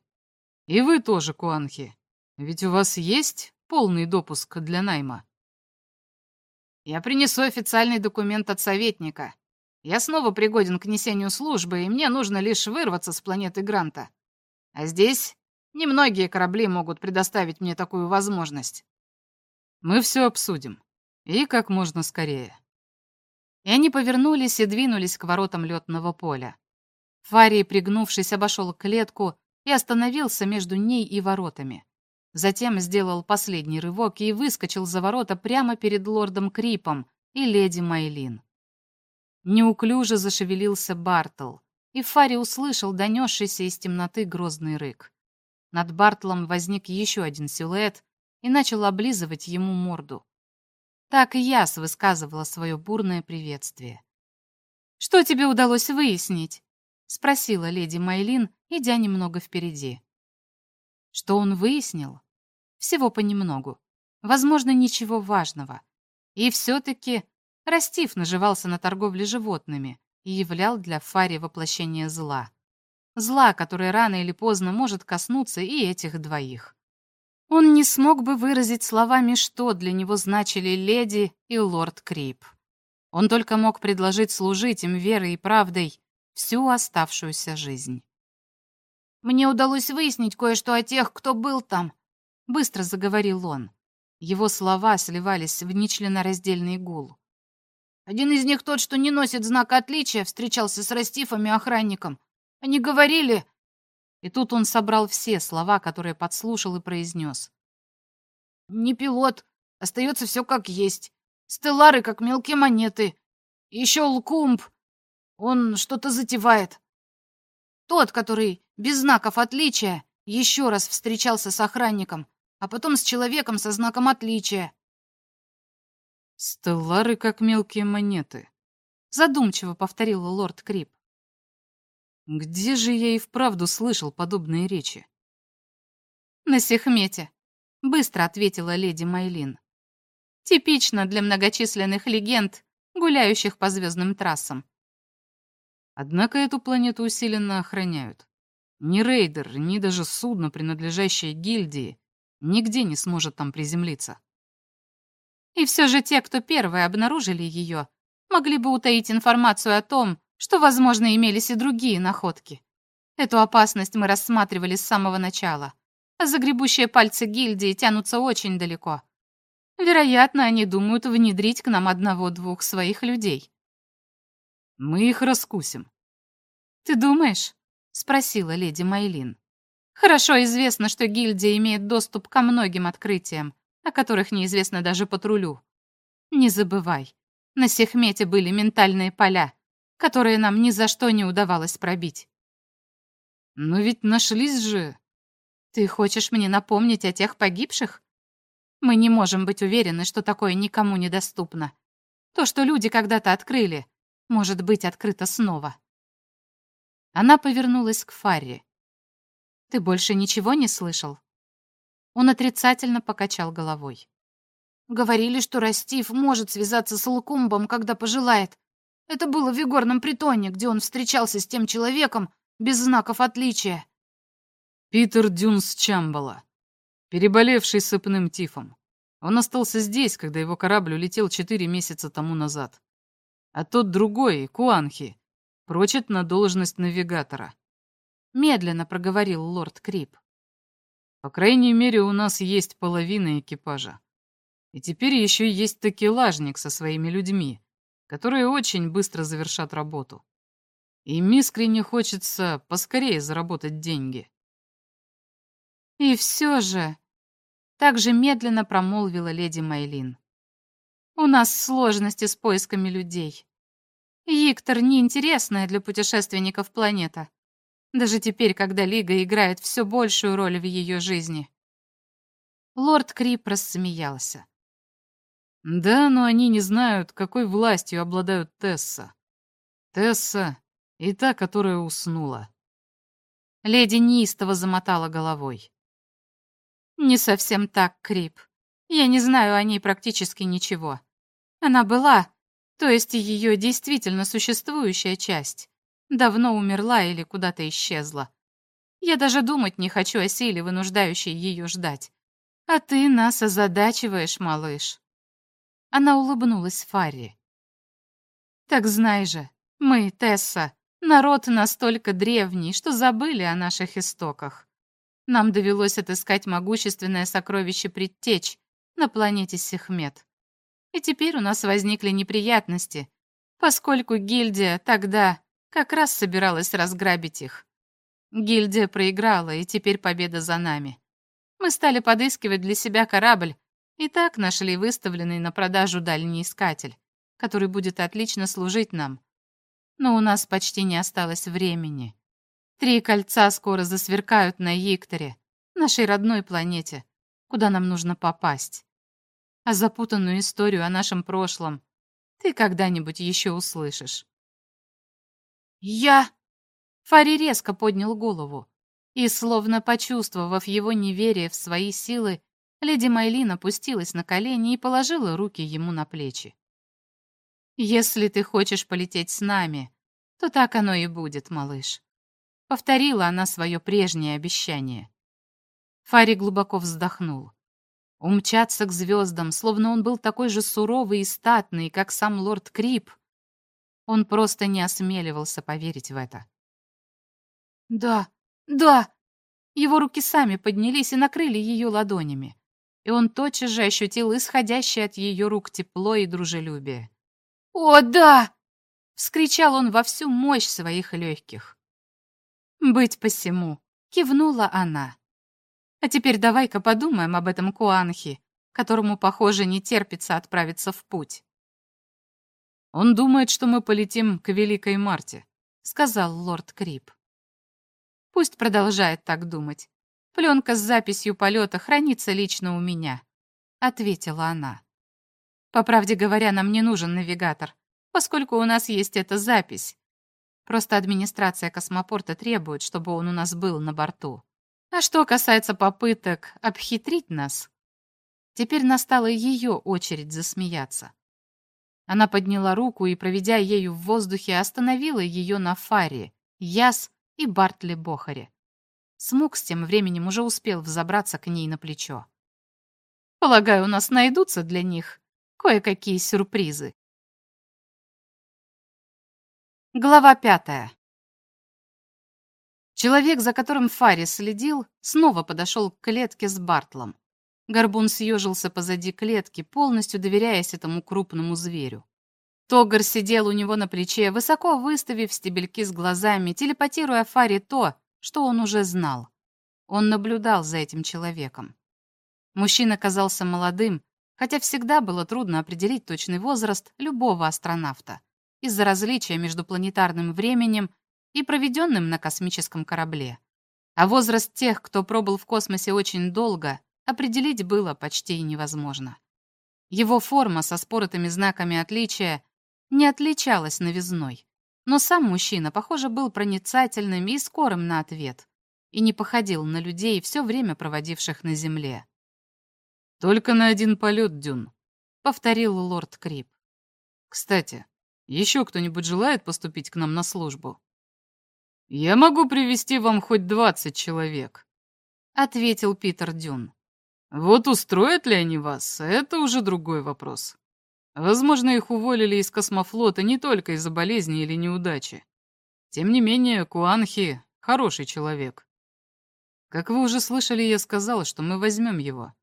И вы тоже, Куанхи. Ведь у вас есть полный допуск для найма. Я принесу официальный документ от советника. Я снова пригоден к несению службы, и мне нужно лишь вырваться с планеты Гранта. А здесь немногие корабли могут предоставить мне такую возможность. Мы все обсудим. И как можно скорее. И они повернулись и двинулись к воротам летного поля. Фарий, пригнувшись, обошел клетку и остановился между ней и воротами. Затем сделал последний рывок и выскочил за ворота прямо перед лордом Крипом и леди Майлин. Неуклюже зашевелился Бартл, и Фари услышал донесшийся из темноты грозный рык. Над Бартлом возник еще один силуэт и начал облизывать ему морду. Так и Яс высказывала свое бурное приветствие. «Что тебе удалось выяснить?» — спросила леди Майлин, идя немного впереди. Что он выяснил? Всего понемногу. Возможно, ничего важного. И все-таки Растив наживался на торговле животными и являл для Фари воплощение зла. Зла, которое рано или поздно может коснуться и этих двоих. Он не смог бы выразить словами, что для него значили леди и лорд Крип. Он только мог предложить служить им верой и правдой всю оставшуюся жизнь. «Мне удалось выяснить кое-что о тех, кто был там», — быстро заговорил он. Его слова сливались в нечленораздельный гул. «Один из них тот, что не носит знака отличия, встречался с Растифом и охранником. Они говорили...» И тут он собрал все слова, которые подслушал и произнес. «Не пилот. Остается все как есть. Стеллары, как мелкие монеты. Еще Лкумб. Он что-то затевает. Тот, который без знаков отличия, еще раз встречался с охранником, а потом с человеком со знаком отличия. «Стеллары, как мелкие монеты», — задумчиво повторил лорд Крип. «Где же я и вправду слышал подобные речи?» «На Сехмете», — быстро ответила леди Майлин. «Типично для многочисленных легенд, гуляющих по звездным трассам. Однако эту планету усиленно охраняют. Ни рейдер, ни даже судно, принадлежащее гильдии, нигде не сможет там приземлиться. И все же те, кто первые обнаружили ее, могли бы утаить информацию о том, что, возможно, имелись и другие находки. Эту опасность мы рассматривали с самого начала, а загребущие пальцы гильдии тянутся очень далеко. Вероятно, они думают внедрить к нам одного-двух своих людей. Мы их раскусим. Ты думаешь? Спросила леди Майлин. Хорошо известно, что гильдия имеет доступ ко многим открытиям, о которых неизвестно даже патрулю. Не забывай, на Сехмете были ментальные поля, которые нам ни за что не удавалось пробить. Но ведь нашлись же... Ты хочешь мне напомнить о тех погибших? Мы не можем быть уверены, что такое никому недоступно. То, что люди когда-то открыли, может быть открыто снова. Она повернулась к Фарри. «Ты больше ничего не слышал?» Он отрицательно покачал головой. Говорили, что Растив может связаться с Лукумбом, когда пожелает. Это было в Егорном притоне, где он встречался с тем человеком без знаков отличия. Питер Дюнс Чамбала, переболевший сыпным тифом. Он остался здесь, когда его корабль улетел четыре месяца тому назад. А тот другой, Куанхи, прочит на должность навигатора. Медленно проговорил лорд Крип. По крайней мере, у нас есть половина экипажа. И теперь еще есть такелажник со своими людьми, которые очень быстро завершат работу. Им искренне хочется поскорее заработать деньги. И все же, так же медленно промолвила леди Майлин. У нас сложности с поисками людей. Иктор неинтересная для путешественников планета. Даже теперь, когда Лига играет все большую роль в ее жизни. Лорд Крип рассмеялся. Да, но они не знают, какой властью обладают Тесса. Тесса и та, которая уснула. Леди неистово замотала головой. Не совсем так, Крип. Я не знаю о ней практически ничего. Она была, то есть ее действительно существующая часть, давно умерла или куда-то исчезла. Я даже думать не хочу о силе, вынуждающей ее ждать. А ты нас озадачиваешь, малыш. Она улыбнулась Фарри. «Так знай же, мы, Тесса, народ настолько древний, что забыли о наших истоках. Нам довелось отыскать могущественное сокровище предтеч на планете Сехмет. И теперь у нас возникли неприятности, поскольку гильдия тогда как раз собиралась разграбить их. Гильдия проиграла, и теперь победа за нами. Мы стали подыскивать для себя корабль, и так нашли выставленный на продажу дальний искатель, который будет отлично служить нам. Но у нас почти не осталось времени. Три кольца скоро засверкают на Икторе, нашей родной планете, куда нам нужно попасть. А запутанную историю о нашем прошлом ты когда-нибудь еще услышишь. Я... Фари резко поднял голову и, словно почувствовав его неверие в свои силы, Леди Майлин опустилась на колени и положила руки ему на плечи. «Если ты хочешь полететь с нами, то так оно и будет, малыш», — повторила она свое прежнее обещание. Фари глубоко вздохнул. Умчаться к звездам, словно он был такой же суровый и статный, как сам лорд Крип. Он просто не осмеливался поверить в это. «Да, да!» Его руки сами поднялись и накрыли ее ладонями и он тотчас же ощутил исходящее от ее рук тепло и дружелюбие. «О, да!» — вскричал он во всю мощь своих легких. «Быть посему!» — кивнула она. «А теперь давай-ка подумаем об этом Куанхи, которому, похоже, не терпится отправиться в путь». «Он думает, что мы полетим к Великой Марте», — сказал лорд Крип. «Пусть продолжает так думать. Пленка с записью полета хранится лично у меня», — ответила она. «По правде говоря, нам не нужен навигатор, поскольку у нас есть эта запись. Просто администрация космопорта требует, чтобы он у нас был на борту. А что касается попыток обхитрить нас, теперь настала ее очередь засмеяться. Она подняла руку и, проведя ею в воздухе, остановила ее на фаре, Яс и Бартли Бохаре. Смук тем временем уже успел взобраться к ней на плечо. «Полагаю, у нас найдутся для них кое-какие сюрпризы». Глава пятая. Человек, за которым Фарис следил, снова подошел к клетке с Бартлом. Горбун съежился позади клетки, полностью доверяясь этому крупному зверю. Тогар сидел у него на плече, высоко выставив стебельки с глазами, телепатируя Фаре то, что он уже знал. Он наблюдал за этим человеком. Мужчина казался молодым, хотя всегда было трудно определить точный возраст любого астронавта из-за различия между планетарным временем и проведенным на космическом корабле. А возраст тех, кто пробыл в космосе очень долго, определить было почти невозможно. Его форма со споротыми знаками отличия не отличалась новизной, Но сам мужчина, похоже, был проницательным и скорым на ответ, и не походил на людей, все время проводивших на земле. «Только на один полет, Дюн», — повторил лорд Крип. «Кстати, еще кто-нибудь желает поступить к нам на службу?» «Я могу привести вам хоть двадцать человек», — ответил Питер Дюн. «Вот устроят ли они вас, это уже другой вопрос. Возможно, их уволили из космофлота не только из-за болезни или неудачи. Тем не менее, Куанхи — хороший человек. Как вы уже слышали, я сказал, что мы возьмем его.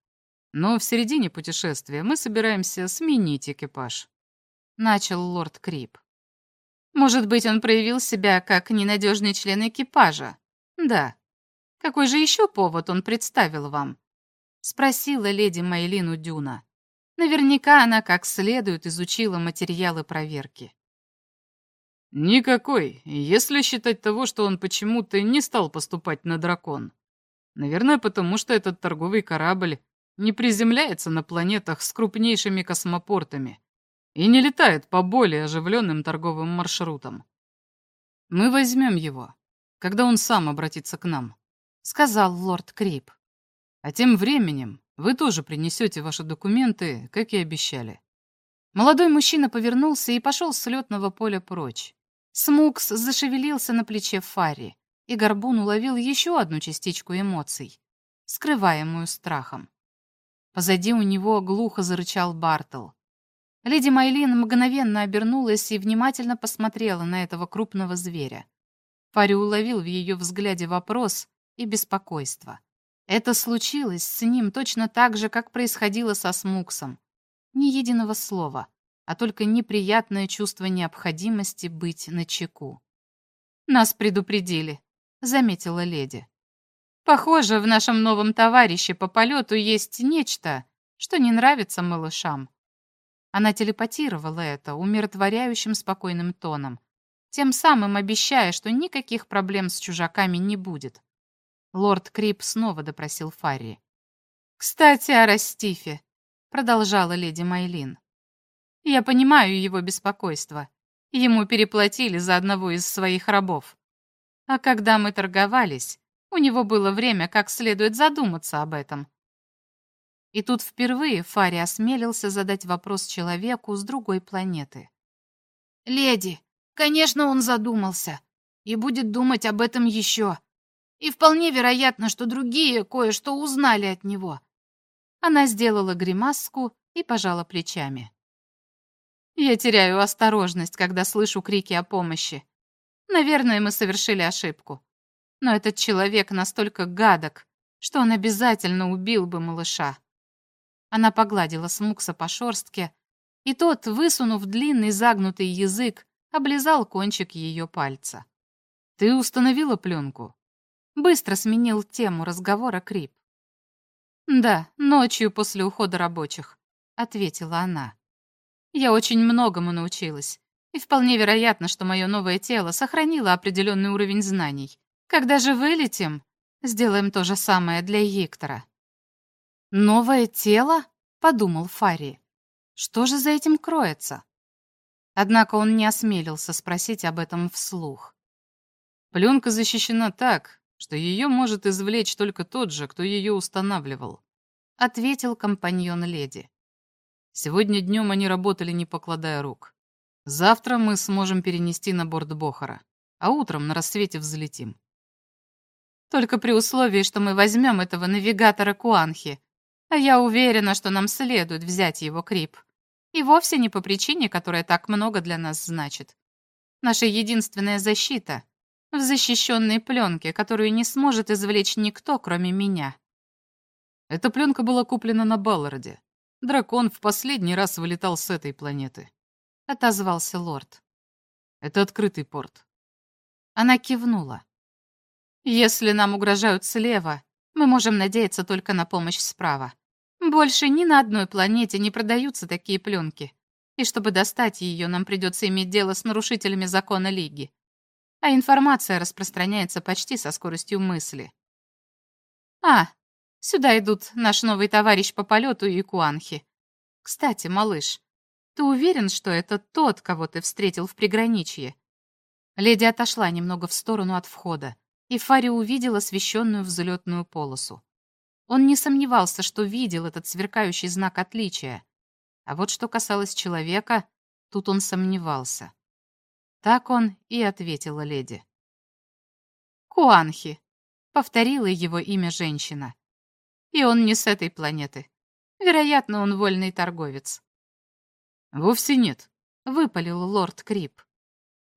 Но в середине путешествия мы собираемся сменить экипаж. Начал лорд Крип. Может быть, он проявил себя как ненадежный член экипажа? Да. Какой же еще повод он представил вам? Спросила леди Майлину Дюна. Наверняка она как следует изучила материалы проверки. Никакой, если считать того, что он почему-то не стал поступать на дракон. Наверное, потому что этот торговый корабль не приземляется на планетах с крупнейшими космопортами и не летает по более оживленным торговым маршрутам. Мы возьмем его, когда он сам обратится к нам, сказал лорд Крип. А тем временем вы тоже принесете ваши документы, как и обещали». Молодой мужчина повернулся и пошел с летного поля прочь. Смукс зашевелился на плече Фарри, и Горбун уловил еще одну частичку эмоций, скрываемую страхом. Позади у него глухо зарычал Бартл. Леди Майлин мгновенно обернулась и внимательно посмотрела на этого крупного зверя. Фарри уловил в ее взгляде вопрос и беспокойство. Это случилось с ним точно так же, как происходило со Смуксом. Ни единого слова, а только неприятное чувство необходимости быть начеку. «Нас предупредили», — заметила леди. «Похоже, в нашем новом товарище по полету есть нечто, что не нравится малышам». Она телепатировала это умиротворяющим спокойным тоном, тем самым обещая, что никаких проблем с чужаками не будет. Лорд Крип снова допросил Фарри. «Кстати, о Растифе», — продолжала леди Майлин. «Я понимаю его беспокойство. Ему переплатили за одного из своих рабов. А когда мы торговались, у него было время как следует задуматься об этом». И тут впервые Фарри осмелился задать вопрос человеку с другой планеты. «Леди, конечно, он задумался. И будет думать об этом еще. И вполне вероятно, что другие кое-что узнали от него. Она сделала гримаску и пожала плечами. Я теряю осторожность, когда слышу крики о помощи. Наверное, мы совершили ошибку. Но этот человек настолько гадок, что он обязательно убил бы малыша. Она погладила Смукса по шорстке, и тот, высунув длинный загнутый язык, облизал кончик ее пальца. «Ты установила пленку?» Быстро сменил тему разговора Крип. «Да, ночью после ухода рабочих», — ответила она. «Я очень многому научилась, и вполне вероятно, что мое новое тело сохранило определенный уровень знаний. Когда же вылетим, сделаем то же самое для Ектора». «Новое тело?» — подумал Фари. «Что же за этим кроется?» Однако он не осмелился спросить об этом вслух. «Пленка защищена так, что ее может извлечь только тот же, кто ее устанавливал», — ответил компаньон леди. «Сегодня днем они работали, не покладая рук. Завтра мы сможем перенести на борт Бохара, а утром на рассвете взлетим». «Только при условии, что мы возьмем этого навигатора Куанхи, а я уверена, что нам следует взять его Крип. И вовсе не по причине, которая так много для нас значит. Наша единственная защита — в защищенной пленке, которую не сможет извлечь никто, кроме меня. Эта пленка была куплена на Балларде. Дракон в последний раз вылетал с этой планеты. Отозвался лорд. Это открытый порт. Она кивнула. Если нам угрожают слева, мы можем надеяться только на помощь справа. Больше ни на одной планете не продаются такие пленки. И чтобы достать ее, нам придется иметь дело с нарушителями закона Лиги а информация распространяется почти со скоростью мысли. А, сюда идут наш новый товарищ по полету и Куанхи. Кстати, малыш, ты уверен, что это тот, кого ты встретил в приграничье? Леди отошла немного в сторону от входа, и Фари увидел освещенную взлетную полосу. Он не сомневался, что видел этот сверкающий знак отличия. А вот что касалось человека, тут он сомневался. Так он и ответила леди. «Куанхи», — повторила его имя женщина. «И он не с этой планеты. Вероятно, он вольный торговец». «Вовсе нет», — выпалил лорд Крип.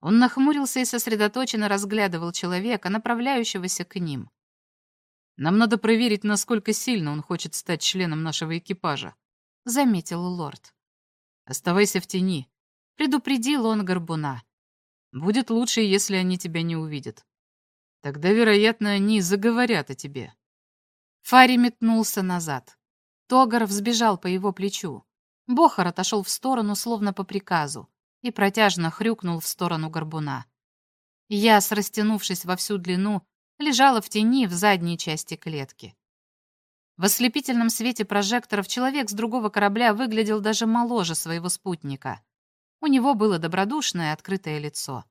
Он нахмурился и сосредоточенно разглядывал человека, направляющегося к ним. «Нам надо проверить, насколько сильно он хочет стать членом нашего экипажа», — заметил лорд. «Оставайся в тени», — предупредил он горбуна. «Будет лучше, если они тебя не увидят. Тогда, вероятно, они заговорят о тебе». Фари метнулся назад. Тогар взбежал по его плечу. Бохар отошел в сторону, словно по приказу и протяжно хрюкнул в сторону горбуна. Я, растянувшись во всю длину, лежала в тени в задней части клетки. В ослепительном свете прожекторов человек с другого корабля выглядел даже моложе своего спутника. У него было добродушное, открытое лицо.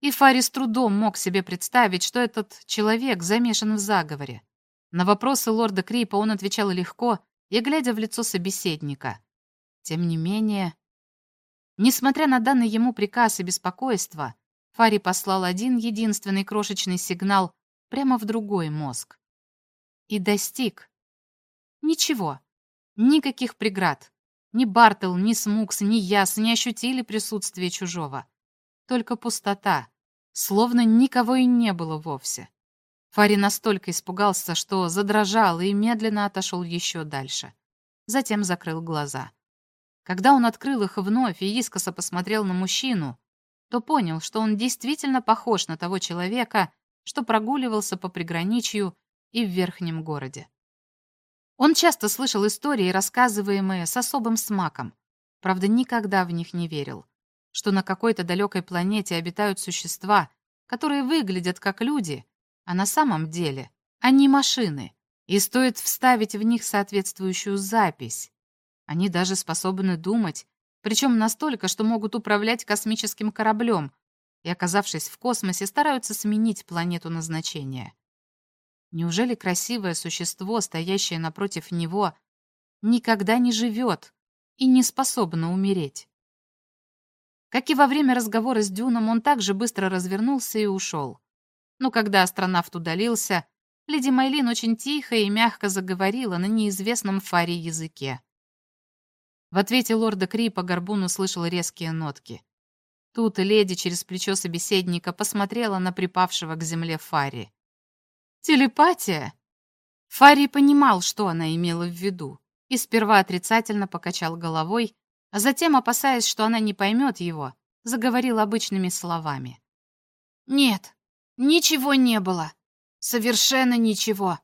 И Фари с трудом мог себе представить, что этот человек замешан в заговоре. На вопросы лорда Крипа он отвечал легко и глядя в лицо собеседника. Тем не менее, Несмотря на данный ему приказ и беспокойство, Фари послал один единственный крошечный сигнал прямо в другой мозг. И достиг. Ничего. Никаких преград. Ни Бартл, ни Смукс, ни Яс не ощутили присутствие чужого. Только пустота. Словно никого и не было вовсе. Фари настолько испугался, что задрожал и медленно отошел еще дальше. Затем закрыл глаза. Когда он открыл их вновь и искоса посмотрел на мужчину, то понял, что он действительно похож на того человека, что прогуливался по приграничью и в верхнем городе. Он часто слышал истории, рассказываемые с особым смаком, правда, никогда в них не верил, что на какой-то далекой планете обитают существа, которые выглядят как люди, а на самом деле они машины, и стоит вставить в них соответствующую запись, они даже способны думать, причем настолько, что могут управлять космическим кораблем и, оказавшись в космосе, стараются сменить планету назначения. Неужели красивое существо, стоящее напротив него, никогда не живет и не способно умереть? Как и во время разговора с Дюном, он также быстро развернулся и ушел. Но когда астронавт удалился, леди Майлин очень тихо и мягко заговорила на неизвестном фаре языке. В ответе лорда Крипа Горбун услышал резкие нотки. Тут леди через плечо собеседника посмотрела на припавшего к земле Фари. «Телепатия?» Фари понимал, что она имела в виду, и сперва отрицательно покачал головой, а затем, опасаясь, что она не поймет его, заговорил обычными словами. «Нет, ничего не было. Совершенно ничего».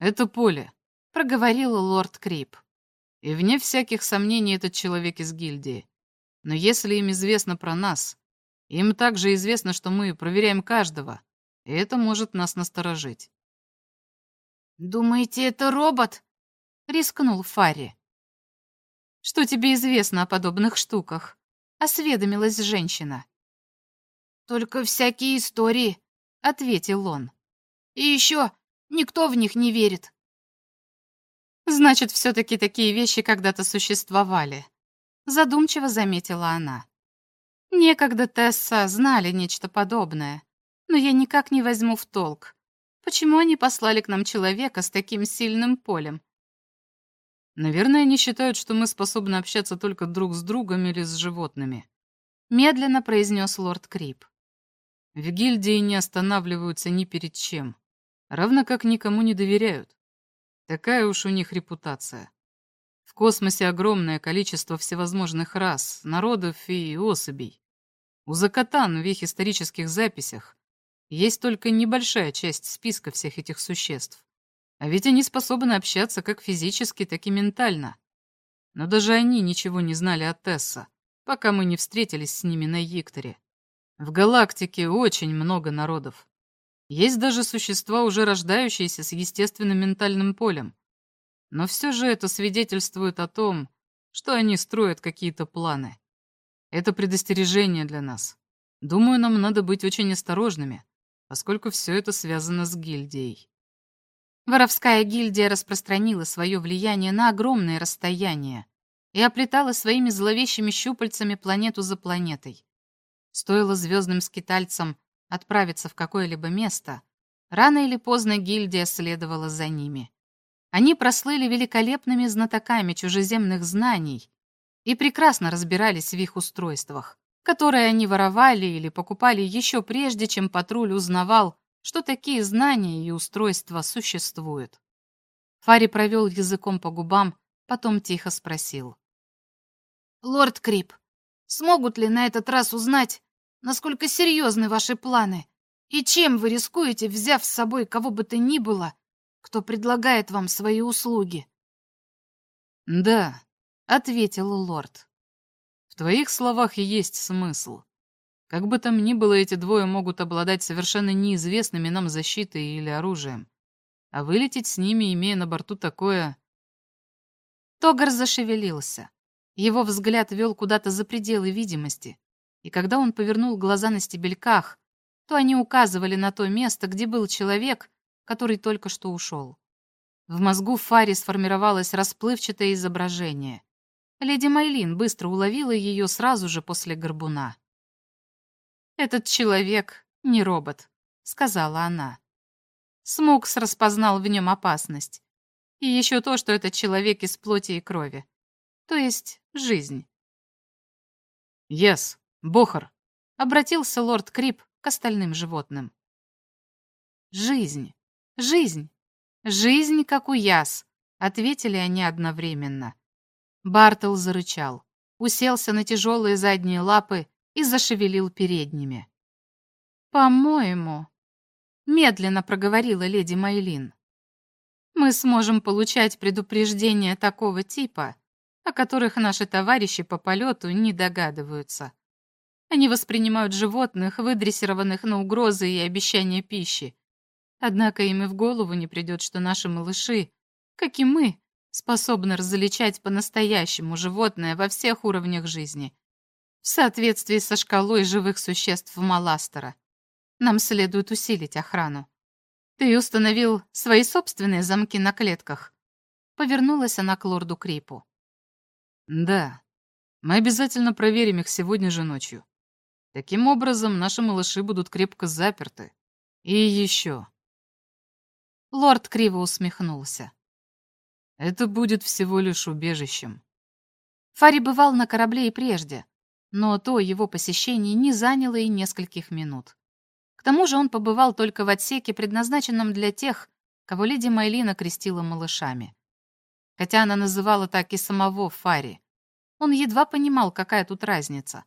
«Это поле», — проговорил лорд Крип. И вне всяких сомнений этот человек из гильдии. Но если им известно про нас, им также известно, что мы проверяем каждого, это может нас насторожить. «Думаете, это робот?» — рискнул Фарри. «Что тебе известно о подобных штуках?» — осведомилась женщина. «Только всякие истории», — ответил он. «И еще никто в них не верит». Значит, все-таки такие вещи когда-то существовали. Задумчиво заметила она. Некогда Тесса знали нечто подобное, но я никак не возьму в толк. Почему они послали к нам человека с таким сильным полем? Наверное, они считают, что мы способны общаться только друг с другом или с животными. Медленно произнес лорд Крип. В гильдии не останавливаются ни перед чем, равно как никому не доверяют. Такая уж у них репутация. В космосе огромное количество всевозможных рас, народов и особей. У Закатан в их исторических записях есть только небольшая часть списка всех этих существ. А ведь они способны общаться как физически, так и ментально. Но даже они ничего не знали о Тесса, пока мы не встретились с ними на Йикторе. В галактике очень много народов. Есть даже существа, уже рождающиеся с естественным ментальным полем. Но все же это свидетельствует о том, что они строят какие-то планы. Это предостережение для нас. Думаю, нам надо быть очень осторожными, поскольку все это связано с гильдией. Воровская гильдия распространила свое влияние на огромные расстояния и оплетала своими зловещими щупальцами планету за планетой. Стоило звездным скитальцам отправиться в какое-либо место, рано или поздно гильдия следовала за ними. Они прослыли великолепными знатоками чужеземных знаний и прекрасно разбирались в их устройствах, которые они воровали или покупали еще прежде, чем патруль узнавал, что такие знания и устройства существуют. Фари провел языком по губам, потом тихо спросил. «Лорд Крип, смогут ли на этот раз узнать, насколько серьезны ваши планы и чем вы рискуете, взяв с собой кого бы то ни было, кто предлагает вам свои услуги?» «Да», — ответил лорд. «В твоих словах и есть смысл. Как бы там ни было, эти двое могут обладать совершенно неизвестными нам защитой или оружием. А вылететь с ними, имея на борту такое... Тогар зашевелился. Его взгляд вел куда-то за пределы видимости. И когда он повернул глаза на стебельках, то они указывали на то место, где был человек, который только что ушел. В мозгу Фари сформировалось расплывчатое изображение. Леди Майлин быстро уловила ее сразу же после горбуна. «Этот человек не робот», — сказала она. Смукс распознал в нем опасность. И еще то, что этот человек из плоти и крови. То есть жизнь. «Yes, Бохар», — обратился лорд Крип к остальным животным. «Жизнь, жизнь, жизнь, как у яс», — ответили они одновременно. Бартл зарычал, уселся на тяжелые задние лапы и зашевелил передними. «По-моему», — медленно проговорила леди Майлин, «мы сможем получать предупреждения такого типа, о которых наши товарищи по полету не догадываются. Они воспринимают животных, выдрессированных на угрозы и обещания пищи. Однако им и в голову не придет, что наши малыши, как и мы, способны различать по-настоящему животное во всех уровнях жизни, в соответствии со шкалой живых существ Маластера. Нам следует усилить охрану. Ты установил свои собственные замки на клетках. Повернулась она к лорду Крипу. Да, мы обязательно проверим их сегодня же ночью. Таким образом, наши малыши будут крепко заперты. И еще. Лорд криво усмехнулся. Это будет всего лишь убежищем. Фари бывал на корабле и прежде, но то его посещение не заняло и нескольких минут. К тому же он побывал только в отсеке, предназначенном для тех, кого леди Майлина крестила малышами. Хотя она называла так и самого Фари. Он едва понимал, какая тут разница.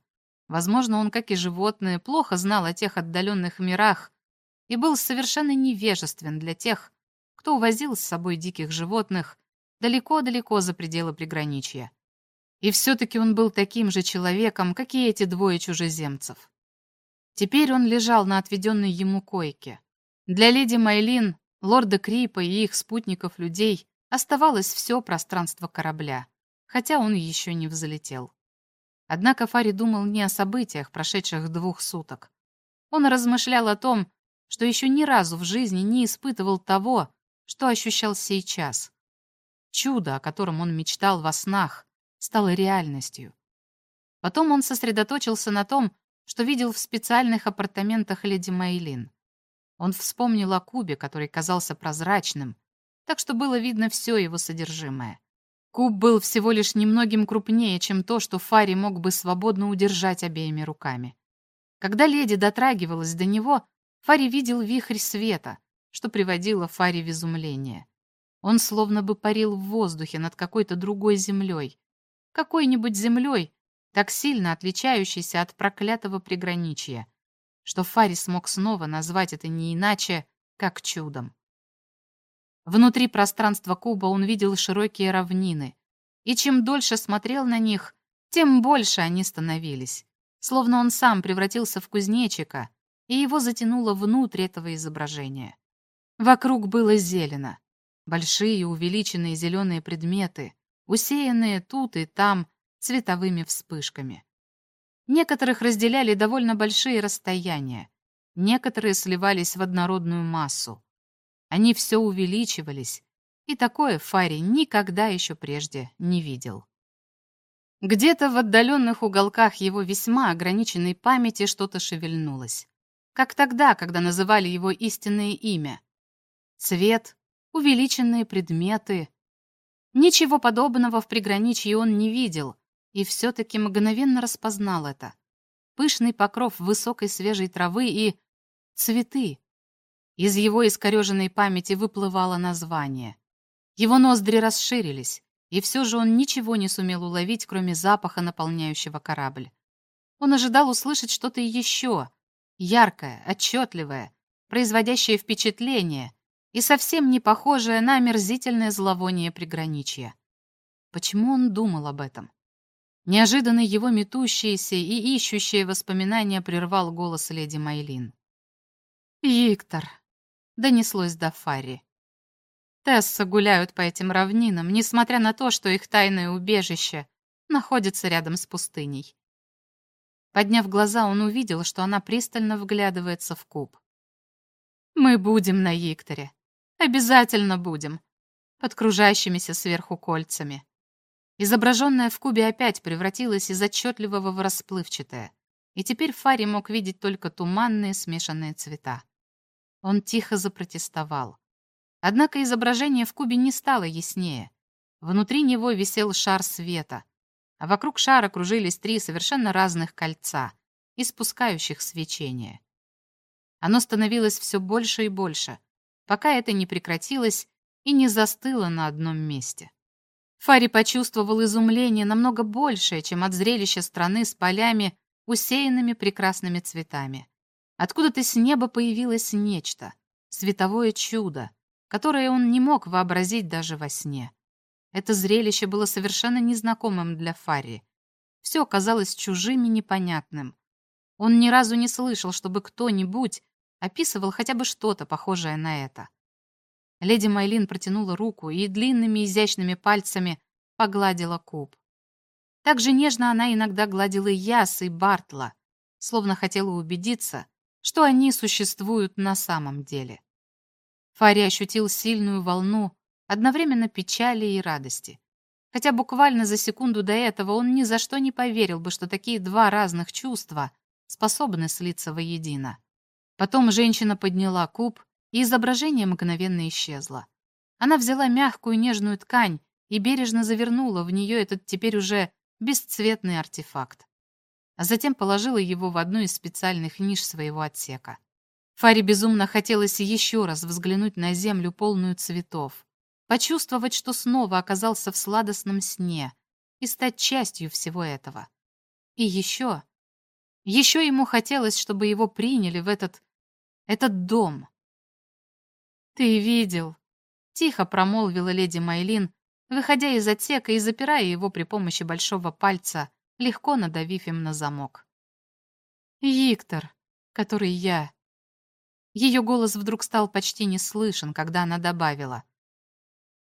Возможно, он, как и животные, плохо знал о тех отдаленных мирах и был совершенно невежествен для тех, кто увозил с собой диких животных далеко-далеко за пределы приграничья. И все-таки он был таким же человеком, как и эти двое чужеземцев. Теперь он лежал на отведенной ему койке. Для леди Майлин, лорда Крипа и их спутников-людей оставалось все пространство корабля, хотя он еще не взлетел. Однако Фари думал не о событиях прошедших двух суток. Он размышлял о том, что еще ни разу в жизни не испытывал того, что ощущал сейчас. Чудо, о котором он мечтал во снах, стало реальностью. Потом он сосредоточился на том, что видел в специальных апартаментах леди Мейлин. Он вспомнил о кубе, который казался прозрачным, так что было видно все его содержимое. Куб был всего лишь немногим крупнее, чем то, что Фари мог бы свободно удержать обеими руками. Когда леди дотрагивалась до него, Фари видел вихрь света, что приводило Фари в изумление. Он словно бы парил в воздухе над какой-то другой землей, какой-нибудь землей, так сильно отличающейся от проклятого приграничья, что Фари смог снова назвать это не иначе, как чудом. Внутри пространства куба он видел широкие равнины, и чем дольше смотрел на них, тем больше они становились, словно он сам превратился в кузнечика, и его затянуло внутрь этого изображения. Вокруг было зелено, большие увеличенные зеленые предметы, усеянные тут и там цветовыми вспышками. Некоторых разделяли довольно большие расстояния, некоторые сливались в однородную массу. Они все увеличивались, и такое Фари никогда еще прежде не видел. Где-то в отдаленных уголках его весьма ограниченной памяти что-то шевельнулось. Как тогда, когда называли его истинное имя. Цвет, увеличенные предметы. Ничего подобного в приграничье он не видел, и все-таки мгновенно распознал это. Пышный покров высокой свежей травы и цветы. Из его искореженной памяти выплывало название. Его ноздри расширились и все же он ничего не сумел уловить, кроме запаха, наполняющего корабль. Он ожидал услышать что-то еще, яркое, отчетливое, производящее впечатление и совсем не похожее на омерзительное зловоние приграничья. Почему он думал об этом? Неожиданно его метущиеся и ищущие воспоминания прервал голос леди Майлин. «Виктор!» — донеслось до Фарри. Тесса гуляют по этим равнинам, несмотря на то, что их тайное убежище находится рядом с пустыней. Подняв глаза, он увидел, что она пристально вглядывается в куб. «Мы будем на Викторе. Обязательно будем. Под кружащимися сверху кольцами». Изображенное в кубе опять превратилось из отчетливого в расплывчатое, и теперь Фари мог видеть только туманные смешанные цвета. Он тихо запротестовал. Однако изображение в кубе не стало яснее. Внутри него висел шар света, а вокруг шара кружились три совершенно разных кольца, испускающих свечение. Оно становилось все больше и больше, пока это не прекратилось и не застыло на одном месте. Фари почувствовал изумление намного большее, чем от зрелища страны с полями, усеянными прекрасными цветами. Откуда-то с неба появилось нечто, световое чудо, которое он не мог вообразить даже во сне. Это зрелище было совершенно незнакомым для Фарри. Все казалось чужим и непонятным. Он ни разу не слышал, чтобы кто-нибудь описывал хотя бы что-то похожее на это. Леди Майлин протянула руку и длинными изящными пальцами погладила куб. Так же нежно она иногда гладила Яс и Бартла, словно хотела убедиться, что они существуют на самом деле. Фари ощутил сильную волну одновременно печали и радости. Хотя буквально за секунду до этого он ни за что не поверил бы, что такие два разных чувства способны слиться воедино. Потом женщина подняла куб, и изображение мгновенно исчезло. Она взяла мягкую нежную ткань и бережно завернула в нее этот теперь уже бесцветный артефакт. А затем положила его в одну из специальных ниш своего отсека. Фаре безумно хотелось еще раз взглянуть на землю, полную цветов, почувствовать, что снова оказался в сладостном сне и стать частью всего этого. И еще, еще ему хотелось, чтобы его приняли в этот, этот дом. «Ты видел?» — тихо промолвила леди Майлин, выходя из отсека и запирая его при помощи большого пальца, легко надавив им на замок. «Виктор, который я, ее голос вдруг стал почти не слышен, когда она добавила.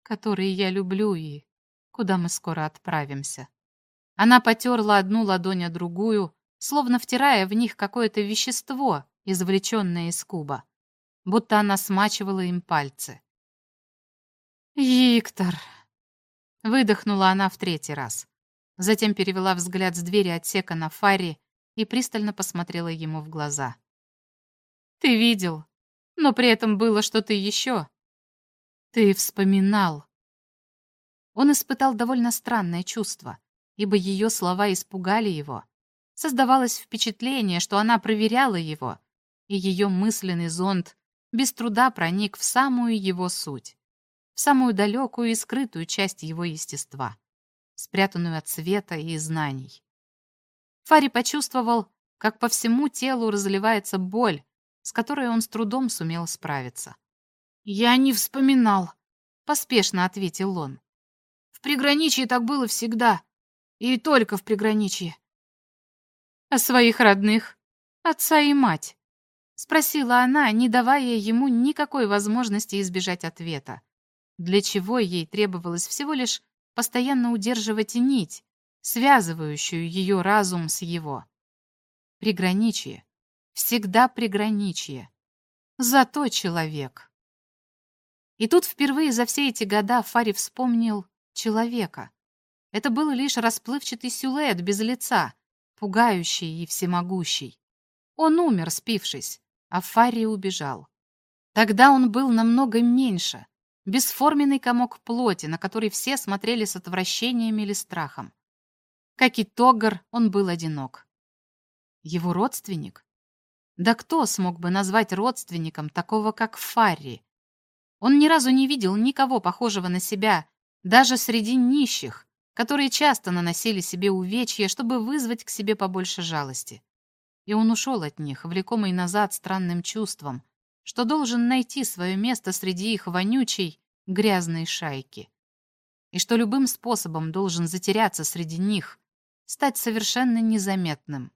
«Которые я люблю и куда мы скоро отправимся». Она потерла одну ладонь о другую, словно втирая в них какое-то вещество, извлеченное из куба, будто она смачивала им пальцы. «Виктор!» Выдохнула она в третий раз. Затем перевела взгляд с двери отсека на Фарри и пристально посмотрела ему в глаза. Ты видел, но при этом было что-то еще. Ты вспоминал. Он испытал довольно странное чувство, ибо ее слова испугали его. Создавалось впечатление, что она проверяла его, и ее мысленный зонд без труда проник в самую его суть, в самую далекую и скрытую часть его естества, спрятанную от света и знаний. Фари почувствовал, как по всему телу разливается боль, с которой он с трудом сумел справиться. «Я не вспоминал», — поспешно ответил он. «В приграничье так было всегда. И только в приграничье». «О своих родных, отца и мать?» — спросила она, не давая ему никакой возможности избежать ответа. Для чего ей требовалось всего лишь постоянно удерживать нить, связывающую ее разум с его. Приграничье. Всегда приграничье. Зато человек. И тут впервые за все эти года Фари вспомнил человека. Это был лишь расплывчатый силуэт без лица, пугающий и всемогущий. Он умер, спившись, а Фари убежал. Тогда он был намного меньше, бесформенный комок плоти, на который все смотрели с отвращением или страхом. Как и Тогар, он был одинок. Его родственник? Да кто смог бы назвать родственником такого, как Фарри? Он ни разу не видел никого похожего на себя, даже среди нищих, которые часто наносили себе увечья, чтобы вызвать к себе побольше жалости. И он ушел от них, влекомый назад странным чувством, что должен найти свое место среди их вонючей, грязной шайки. И что любым способом должен затеряться среди них, стать совершенно незаметным.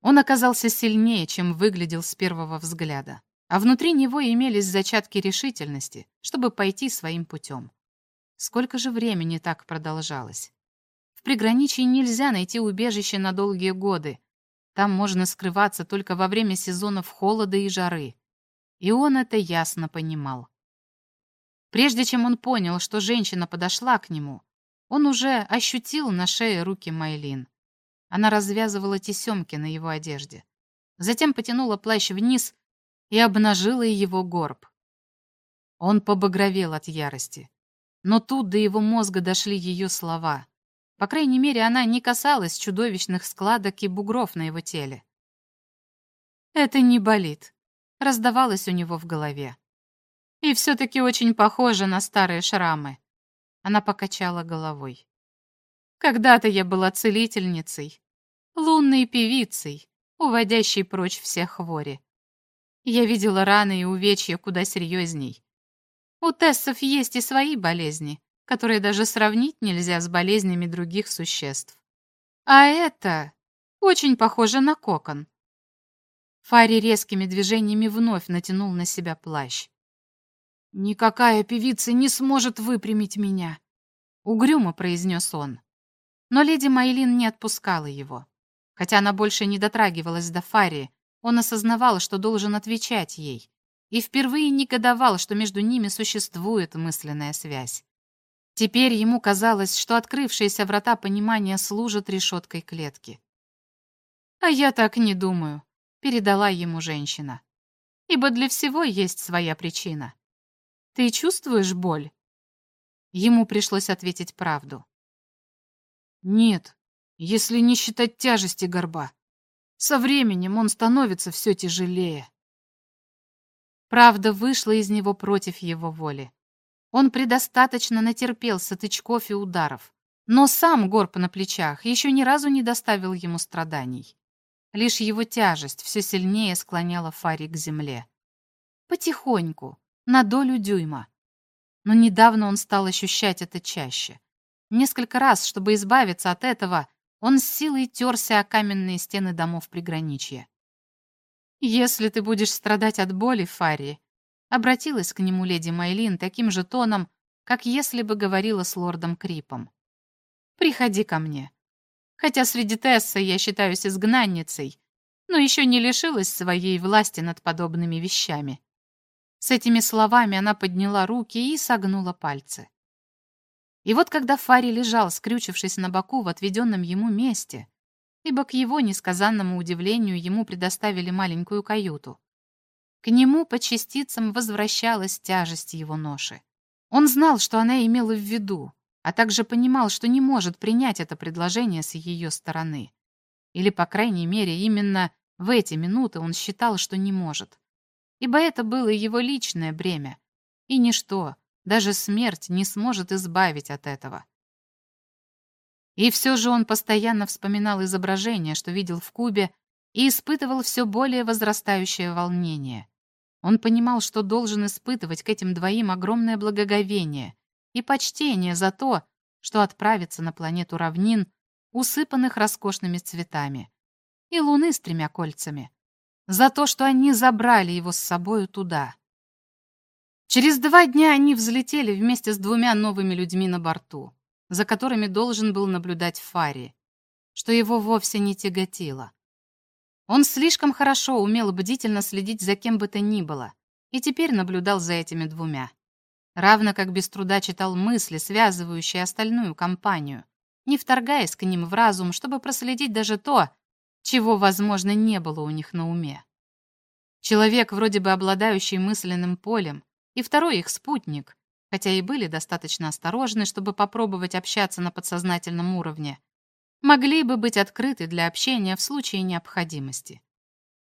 Он оказался сильнее, чем выглядел с первого взгляда, а внутри него имелись зачатки решительности, чтобы пойти своим путем. Сколько же времени так продолжалось? В приграничье нельзя найти убежище на долгие годы. Там можно скрываться только во время сезонов холода и жары. И он это ясно понимал. Прежде чем он понял, что женщина подошла к нему, он уже ощутил на шее руки Майлин. Она развязывала тесемки на его одежде. Затем потянула плащ вниз и обнажила его горб. Он побагровел от ярости. Но тут до его мозга дошли ее слова. По крайней мере, она не касалась чудовищных складок и бугров на его теле. «Это не болит», — раздавалось у него в голове. «И все-таки очень похоже на старые шрамы». Она покачала головой. Когда-то я была целительницей, лунной певицей, уводящей прочь всех хвори. Я видела раны и увечья куда серьезней. У тессов есть и свои болезни, которые даже сравнить нельзя с болезнями других существ. А это очень похоже на кокон. Фари резкими движениями вновь натянул на себя плащ. «Никакая певица не сможет выпрямить меня», — угрюмо произнес он. Но леди Майлин не отпускала его. Хотя она больше не дотрагивалась до Фари, он осознавал, что должен отвечать ей, и впервые негодовал, что между ними существует мысленная связь. Теперь ему казалось, что открывшиеся врата понимания служат решеткой клетки. «А я так не думаю», — передала ему женщина. «Ибо для всего есть своя причина. Ты чувствуешь боль?» Ему пришлось ответить правду. Нет, если не считать тяжести горба. Со временем он становится все тяжелее. Правда вышла из него против его воли. Он предостаточно натерпелся тычков и ударов, но сам горб на плечах еще ни разу не доставил ему страданий. Лишь его тяжесть все сильнее склоняла Фари к земле. Потихоньку, на долю дюйма. Но недавно он стал ощущать это чаще. Несколько раз, чтобы избавиться от этого, он с силой терся о каменные стены домов приграничья. «Если ты будешь страдать от боли, Фарри», обратилась к нему леди Майлин таким же тоном, как если бы говорила с лордом Крипом. «Приходи ко мне. Хотя среди Тесса я считаюсь изгнанницей, но еще не лишилась своей власти над подобными вещами». С этими словами она подняла руки и согнула пальцы. И вот когда Фари лежал, скрючившись на боку в отведенном ему месте, ибо к его несказанному удивлению ему предоставили маленькую каюту, к нему по частицам возвращалась тяжесть его ноши. Он знал, что она имела в виду, а также понимал, что не может принять это предложение с ее стороны. Или, по крайней мере, именно в эти минуты он считал, что не может. Ибо это было его личное бремя, и ничто, даже смерть не сможет избавить от этого. И все же он постоянно вспоминал изображение, что видел в Кубе, и испытывал все более возрастающее волнение. Он понимал, что должен испытывать к этим двоим огромное благоговение и почтение за то, что отправится на планету равнин, усыпанных роскошными цветами, и луны с тремя кольцами, за то, что они забрали его с собою туда. Через два дня они взлетели вместе с двумя новыми людьми на борту, за которыми должен был наблюдать Фари, что его вовсе не тяготило. Он слишком хорошо умел бдительно следить за кем бы то ни было, и теперь наблюдал за этими двумя. Равно как без труда читал мысли, связывающие остальную компанию, не вторгаясь к ним в разум, чтобы проследить даже то, чего, возможно, не было у них на уме. Человек, вроде бы обладающий мысленным полем, и второй их спутник, хотя и были достаточно осторожны, чтобы попробовать общаться на подсознательном уровне, могли бы быть открыты для общения в случае необходимости.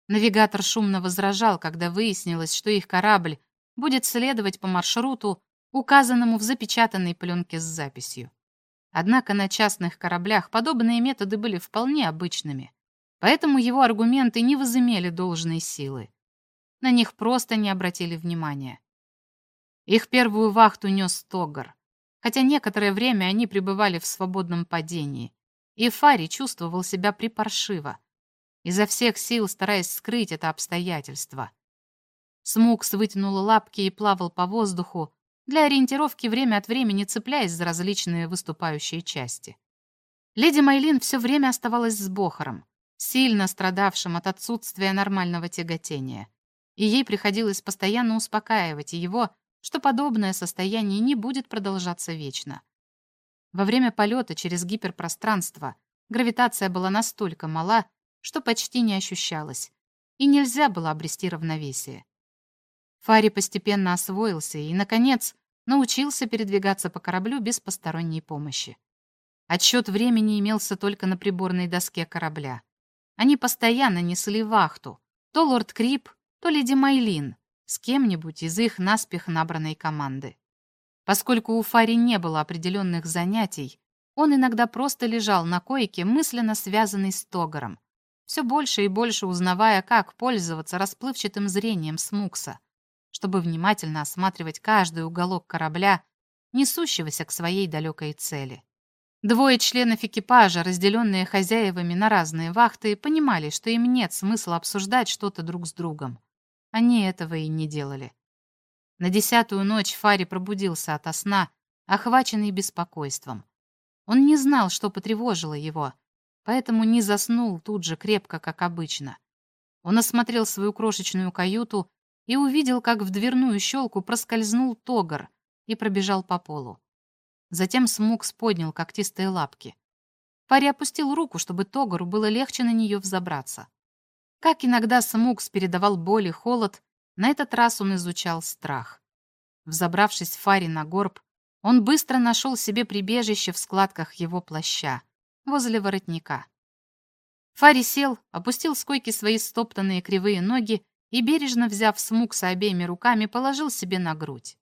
Навигатор шумно возражал, когда выяснилось, что их корабль будет следовать по маршруту, указанному в запечатанной пленке с записью. Однако на частных кораблях подобные методы были вполне обычными, поэтому его аргументы не возымели должной силы. На них просто не обратили внимания. Их первую вахту нес Тогар, хотя некоторое время они пребывали в свободном падении, и Фари чувствовал себя припаршиво, изо всех сил стараясь скрыть это обстоятельство. Смукс вытянул лапки и плавал по воздуху, для ориентировки время от времени цепляясь за различные выступающие части. Леди Майлин все время оставалась с Бохором, сильно страдавшим от отсутствия нормального тяготения, и ей приходилось постоянно успокаивать его, что подобное состояние не будет продолжаться вечно. Во время полета через гиперпространство гравитация была настолько мала, что почти не ощущалась, и нельзя было обрести равновесие. Фари постепенно освоился и, наконец, научился передвигаться по кораблю без посторонней помощи. Отсчет времени имелся только на приборной доске корабля. Они постоянно несли вахту. То лорд Крип, то леди Майлин, с кем-нибудь из их наспех набранной команды. Поскольку у Фари не было определенных занятий, он иногда просто лежал на койке, мысленно связанный с Тогаром, все больше и больше узнавая, как пользоваться расплывчатым зрением Смукса, чтобы внимательно осматривать каждый уголок корабля, несущегося к своей далекой цели. Двое членов экипажа, разделенные хозяевами на разные вахты, понимали, что им нет смысла обсуждать что-то друг с другом. Они этого и не делали. На десятую ночь Фари пробудился ото сна, охваченный беспокойством. Он не знал, что потревожило его, поэтому не заснул тут же крепко, как обычно. Он осмотрел свою крошечную каюту и увидел, как в дверную щелку проскользнул Тогар и пробежал по полу. Затем Смукс поднял когтистые лапки. Фари опустил руку, чтобы Тогару было легче на нее взобраться. Как иногда Смукс передавал боль и холод, на этот раз он изучал страх. Взобравшись Фари на горб, он быстро нашел себе прибежище в складках его плаща, возле воротника. Фари сел, опустил с койки свои стоптанные кривые ноги и, бережно взяв Смукса обеими руками, положил себе на грудь.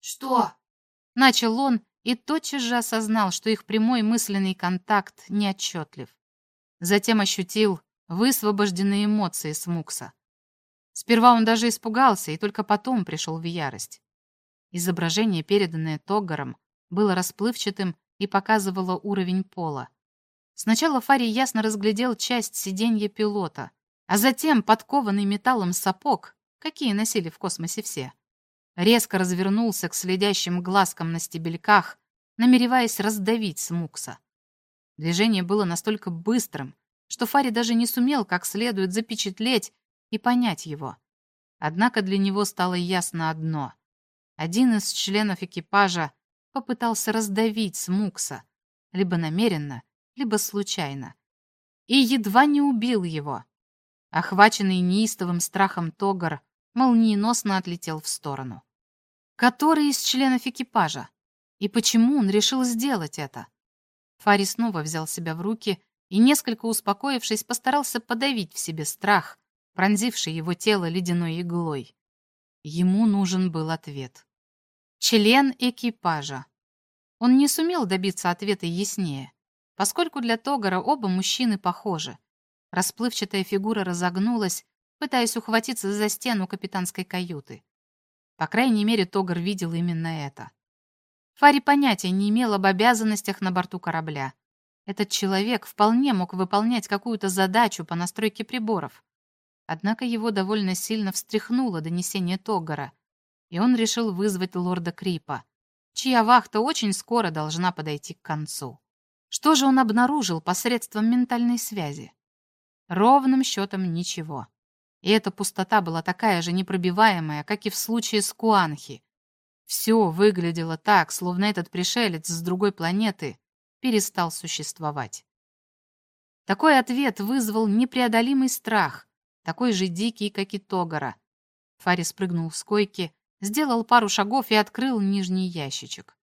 «Что?» — начал он и тотчас же осознал, что их прямой мысленный контакт неотчетлив. Затем ощутил высвобожденные эмоции Смукса. Сперва он даже испугался и только потом пришел в ярость. Изображение, переданное Тоггаром, было расплывчатым и показывало уровень пола. Сначала Фари ясно разглядел часть сиденья пилота, а затем подкованный металлом сапог, какие носили в космосе все. Резко развернулся к следящим глазкам на стебельках, намереваясь раздавить Смукса. Движение было настолько быстрым, что Фари даже не сумел как следует запечатлеть и понять его. Однако для него стало ясно одно. Один из членов экипажа попытался раздавить Смукса, либо намеренно, либо случайно, и едва не убил его. Охваченный неистовым страхом Тогар молниеносно отлетел в сторону. Который из членов экипажа? И почему он решил сделать это? Фари снова взял себя в руки и, несколько успокоившись, постарался подавить в себе страх, пронзивший его тело ледяной иглой. Ему нужен был ответ. Член экипажа. Он не сумел добиться ответа яснее, поскольку для Тогара оба мужчины похожи. Расплывчатая фигура разогнулась, пытаясь ухватиться за стену капитанской каюты. По крайней мере, Тогар видел именно это. Фари понятия не имел об обязанностях на борту корабля. Этот человек вполне мог выполнять какую-то задачу по настройке приборов. Однако его довольно сильно встряхнуло донесение Тогара, и он решил вызвать лорда Крипа, чья вахта очень скоро должна подойти к концу. Что же он обнаружил посредством ментальной связи? Ровным счетом ничего. И эта пустота была такая же непробиваемая, как и в случае с Куанхи. Все выглядело так, словно этот пришелец с другой планеты перестал существовать. Такой ответ вызвал непреодолимый страх, такой же дикий, как и Тогара. Фари спрыгнул с койки, сделал пару шагов и открыл нижний ящичек.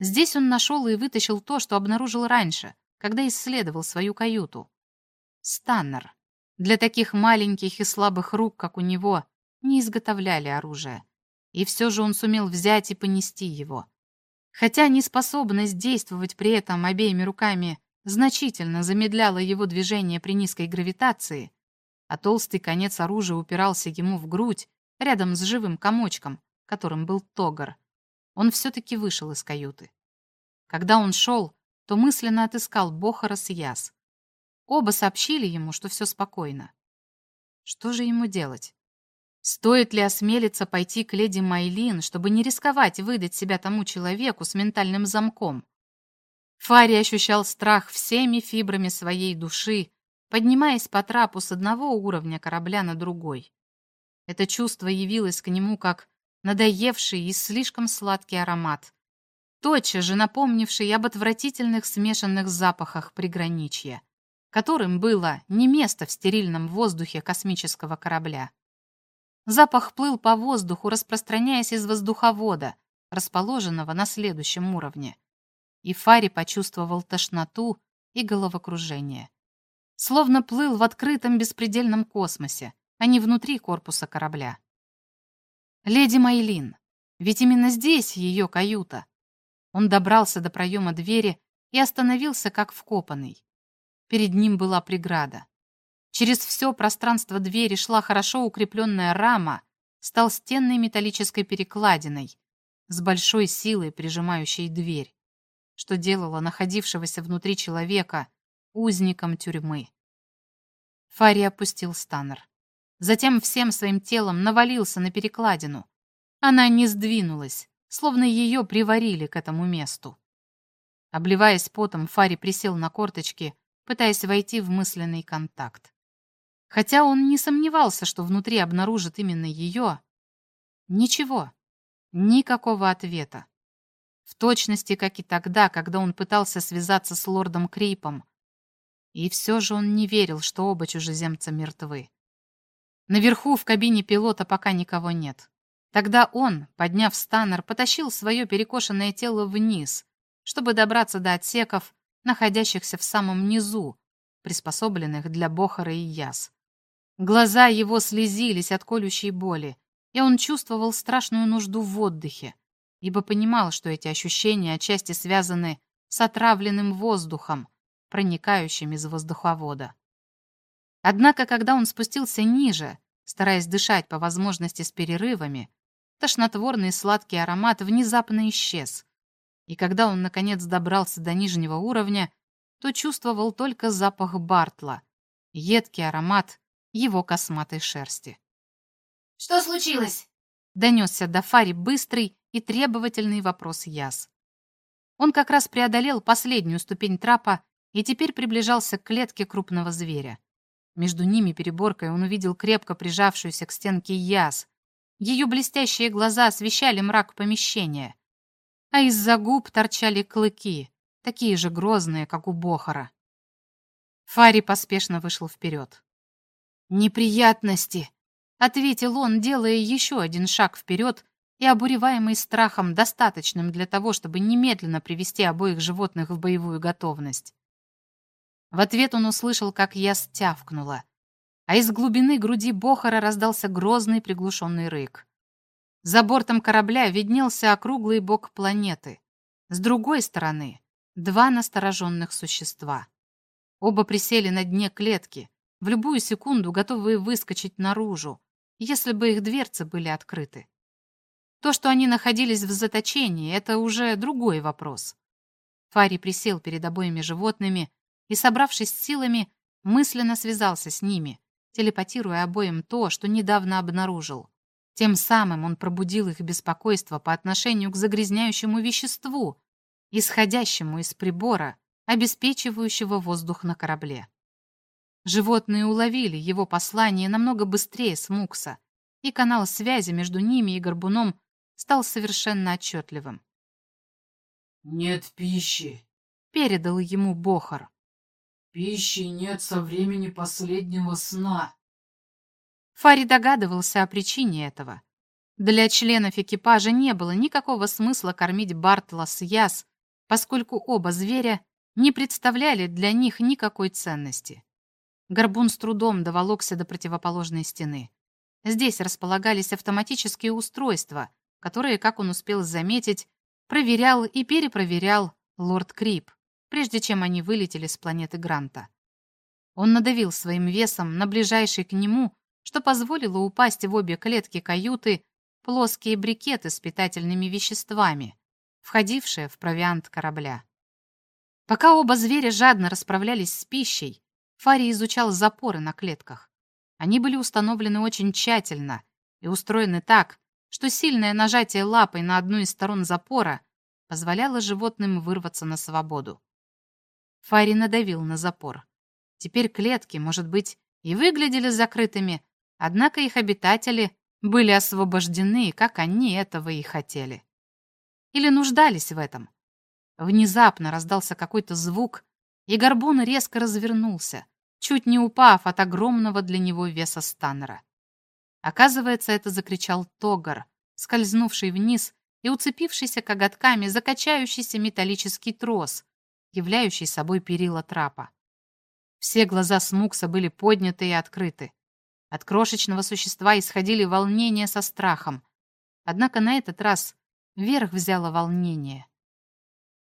Здесь он нашел и вытащил то, что обнаружил раньше, когда исследовал свою каюту. Станнер. Для таких маленьких и слабых рук, как у него, не изготовляли оружие. И все же он сумел взять и понести его. Хотя неспособность действовать при этом обеими руками значительно замедляла его движение при низкой гравитации, а толстый конец оружия упирался ему в грудь рядом с живым комочком, которым был Тогар. Он все-таки вышел из каюты. Когда он шел, то мысленно отыскал Бохара с Яс. Оба сообщили ему, что все спокойно. Что же ему делать? Стоит ли осмелиться пойти к леди Майлин, чтобы не рисковать выдать себя тому человеку с ментальным замком? Фари ощущал страх всеми фибрами своей души, поднимаясь по трапу с одного уровня корабля на другой. Это чувство явилось к нему как надоевший и слишком сладкий аромат, тотчас же напомнивший об отвратительных смешанных запахах приграничья, которым было не место в стерильном воздухе космического корабля. Запах плыл по воздуху, распространяясь из воздуховода, расположенного на следующем уровне и Фари почувствовал тошноту и головокружение. Словно плыл в открытом беспредельном космосе, а не внутри корпуса корабля. Леди Майлин, ведь именно здесь ее каюта. Он добрался до проема двери и остановился как вкопанный. Перед ним была преграда. Через все пространство двери шла хорошо укрепленная рама с толстенной металлической перекладиной, с большой силой прижимающей дверь что делало находившегося внутри человека узником тюрьмы. Фари опустил станнер. Затем всем своим телом навалился на перекладину. Она не сдвинулась, словно ее приварили к этому месту. Обливаясь потом, Фари присел на корточки, пытаясь войти в мысленный контакт. Хотя он не сомневался, что внутри обнаружит именно ее. Ничего. Никакого ответа. В точности, как и тогда, когда он пытался связаться с лордом Крипом. И все же он не верил, что оба чужеземца мертвы. Наверху в кабине пилота пока никого нет. Тогда он, подняв станнер, потащил свое перекошенное тело вниз, чтобы добраться до отсеков, находящихся в самом низу, приспособленных для Бохара и Яс. Глаза его слезились от колющей боли, и он чувствовал страшную нужду в отдыхе, ибо понимал, что эти ощущения отчасти связаны с отравленным воздухом, проникающим из воздуховода. Однако, когда он спустился ниже, стараясь дышать по возможности с перерывами, тошнотворный сладкий аромат внезапно исчез. И когда он, наконец, добрался до нижнего уровня, то чувствовал только запах Бартла, едкий аромат его косматой шерсти. «Что случилось?» — донесся до Фари быстрый и требовательный вопрос Яс. Он как раз преодолел последнюю ступень трапа и теперь приближался к клетке крупного зверя. Между ними переборкой он увидел крепко прижавшуюся к стенке Яс. Ее блестящие глаза освещали мрак помещения. А из-за губ торчали клыки, такие же грозные, как у Бохара. Фари поспешно вышел вперед. «Неприятности!» — ответил он, делая еще один шаг вперед и обуреваемый страхом, достаточным для того, чтобы немедленно привести обоих животных в боевую готовность. В ответ он услышал, как я стявкнула, а из глубины груди Бохара раздался грозный приглушенный рык. За бортом корабля виднелся округлый бок планеты. С другой стороны — два настороженных существа. Оба присели на дне клетки, в любую секунду готовые выскочить наружу, если бы их дверцы были открыты. То, что они находились в заточении, это уже другой вопрос. Фари присел перед обоими животными и, собравшись силами, мысленно связался с ними, телепатируя обоим то, что недавно обнаружил. Тем самым он пробудил их беспокойство по отношению к загрязняющему веществу, исходящему из прибора, обеспечивающего воздух на корабле. Животные уловили его послание намного быстрее Смукса, и канал связи между ними и горбуном стал совершенно отчетливым. «Нет пищи», — передал ему Бохар. «Пищи нет со времени последнего сна». Фари догадывался о причине этого. Для членов экипажа не было никакого смысла кормить Бартла с Яс, поскольку оба зверя не представляли для них никакой ценности. Горбун с трудом доволокся до противоположной стены. Здесь располагались автоматические устройства, которые, как он успел заметить, проверял и перепроверял лорд Крип, прежде чем они вылетели с планеты Гранта. Он надавил своим весом на ближайший к нему, что позволило упасть в обе клетки каюты плоские брикеты с питательными веществами, входившие в провиант корабля. Пока оба зверя жадно расправлялись с пищей, Фари изучал запоры на клетках. Они были установлены очень тщательно и устроены так, что сильное нажатие лапой на одну из сторон запора позволяло животным вырваться на свободу. Фари надавил на запор. Теперь клетки, может быть, и выглядели закрытыми, однако их обитатели были освобождены, как они этого и хотели. Или нуждались в этом. Внезапно раздался какой-то звук, и горбун резко развернулся, чуть не упав от огромного для него веса станнера. Оказывается, это закричал Тогар, скользнувший вниз и уцепившийся коготками закачающийся металлический трос, являющий собой перила трапа. Все глаза Смукса были подняты и открыты. От крошечного существа исходили волнения со страхом. Однако на этот раз верх взяло волнение.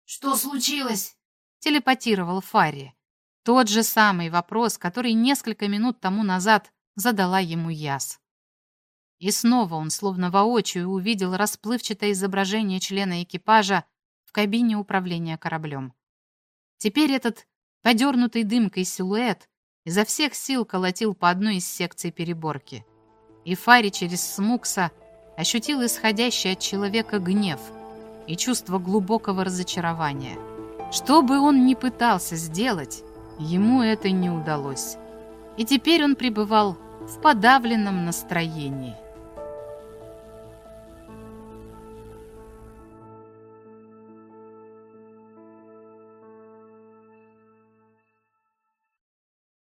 «Что случилось?» — телепатировал Фарри. Тот же самый вопрос, который несколько минут тому назад задала ему Яс. И снова он словно воочию увидел расплывчатое изображение члена экипажа в кабине управления кораблем. Теперь этот подернутый дымкой силуэт изо всех сил колотил по одной из секций переборки. И Фари через Смукса ощутил исходящий от человека гнев и чувство глубокого разочарования. Что бы он ни пытался сделать, ему это не удалось. И теперь он пребывал в подавленном настроении.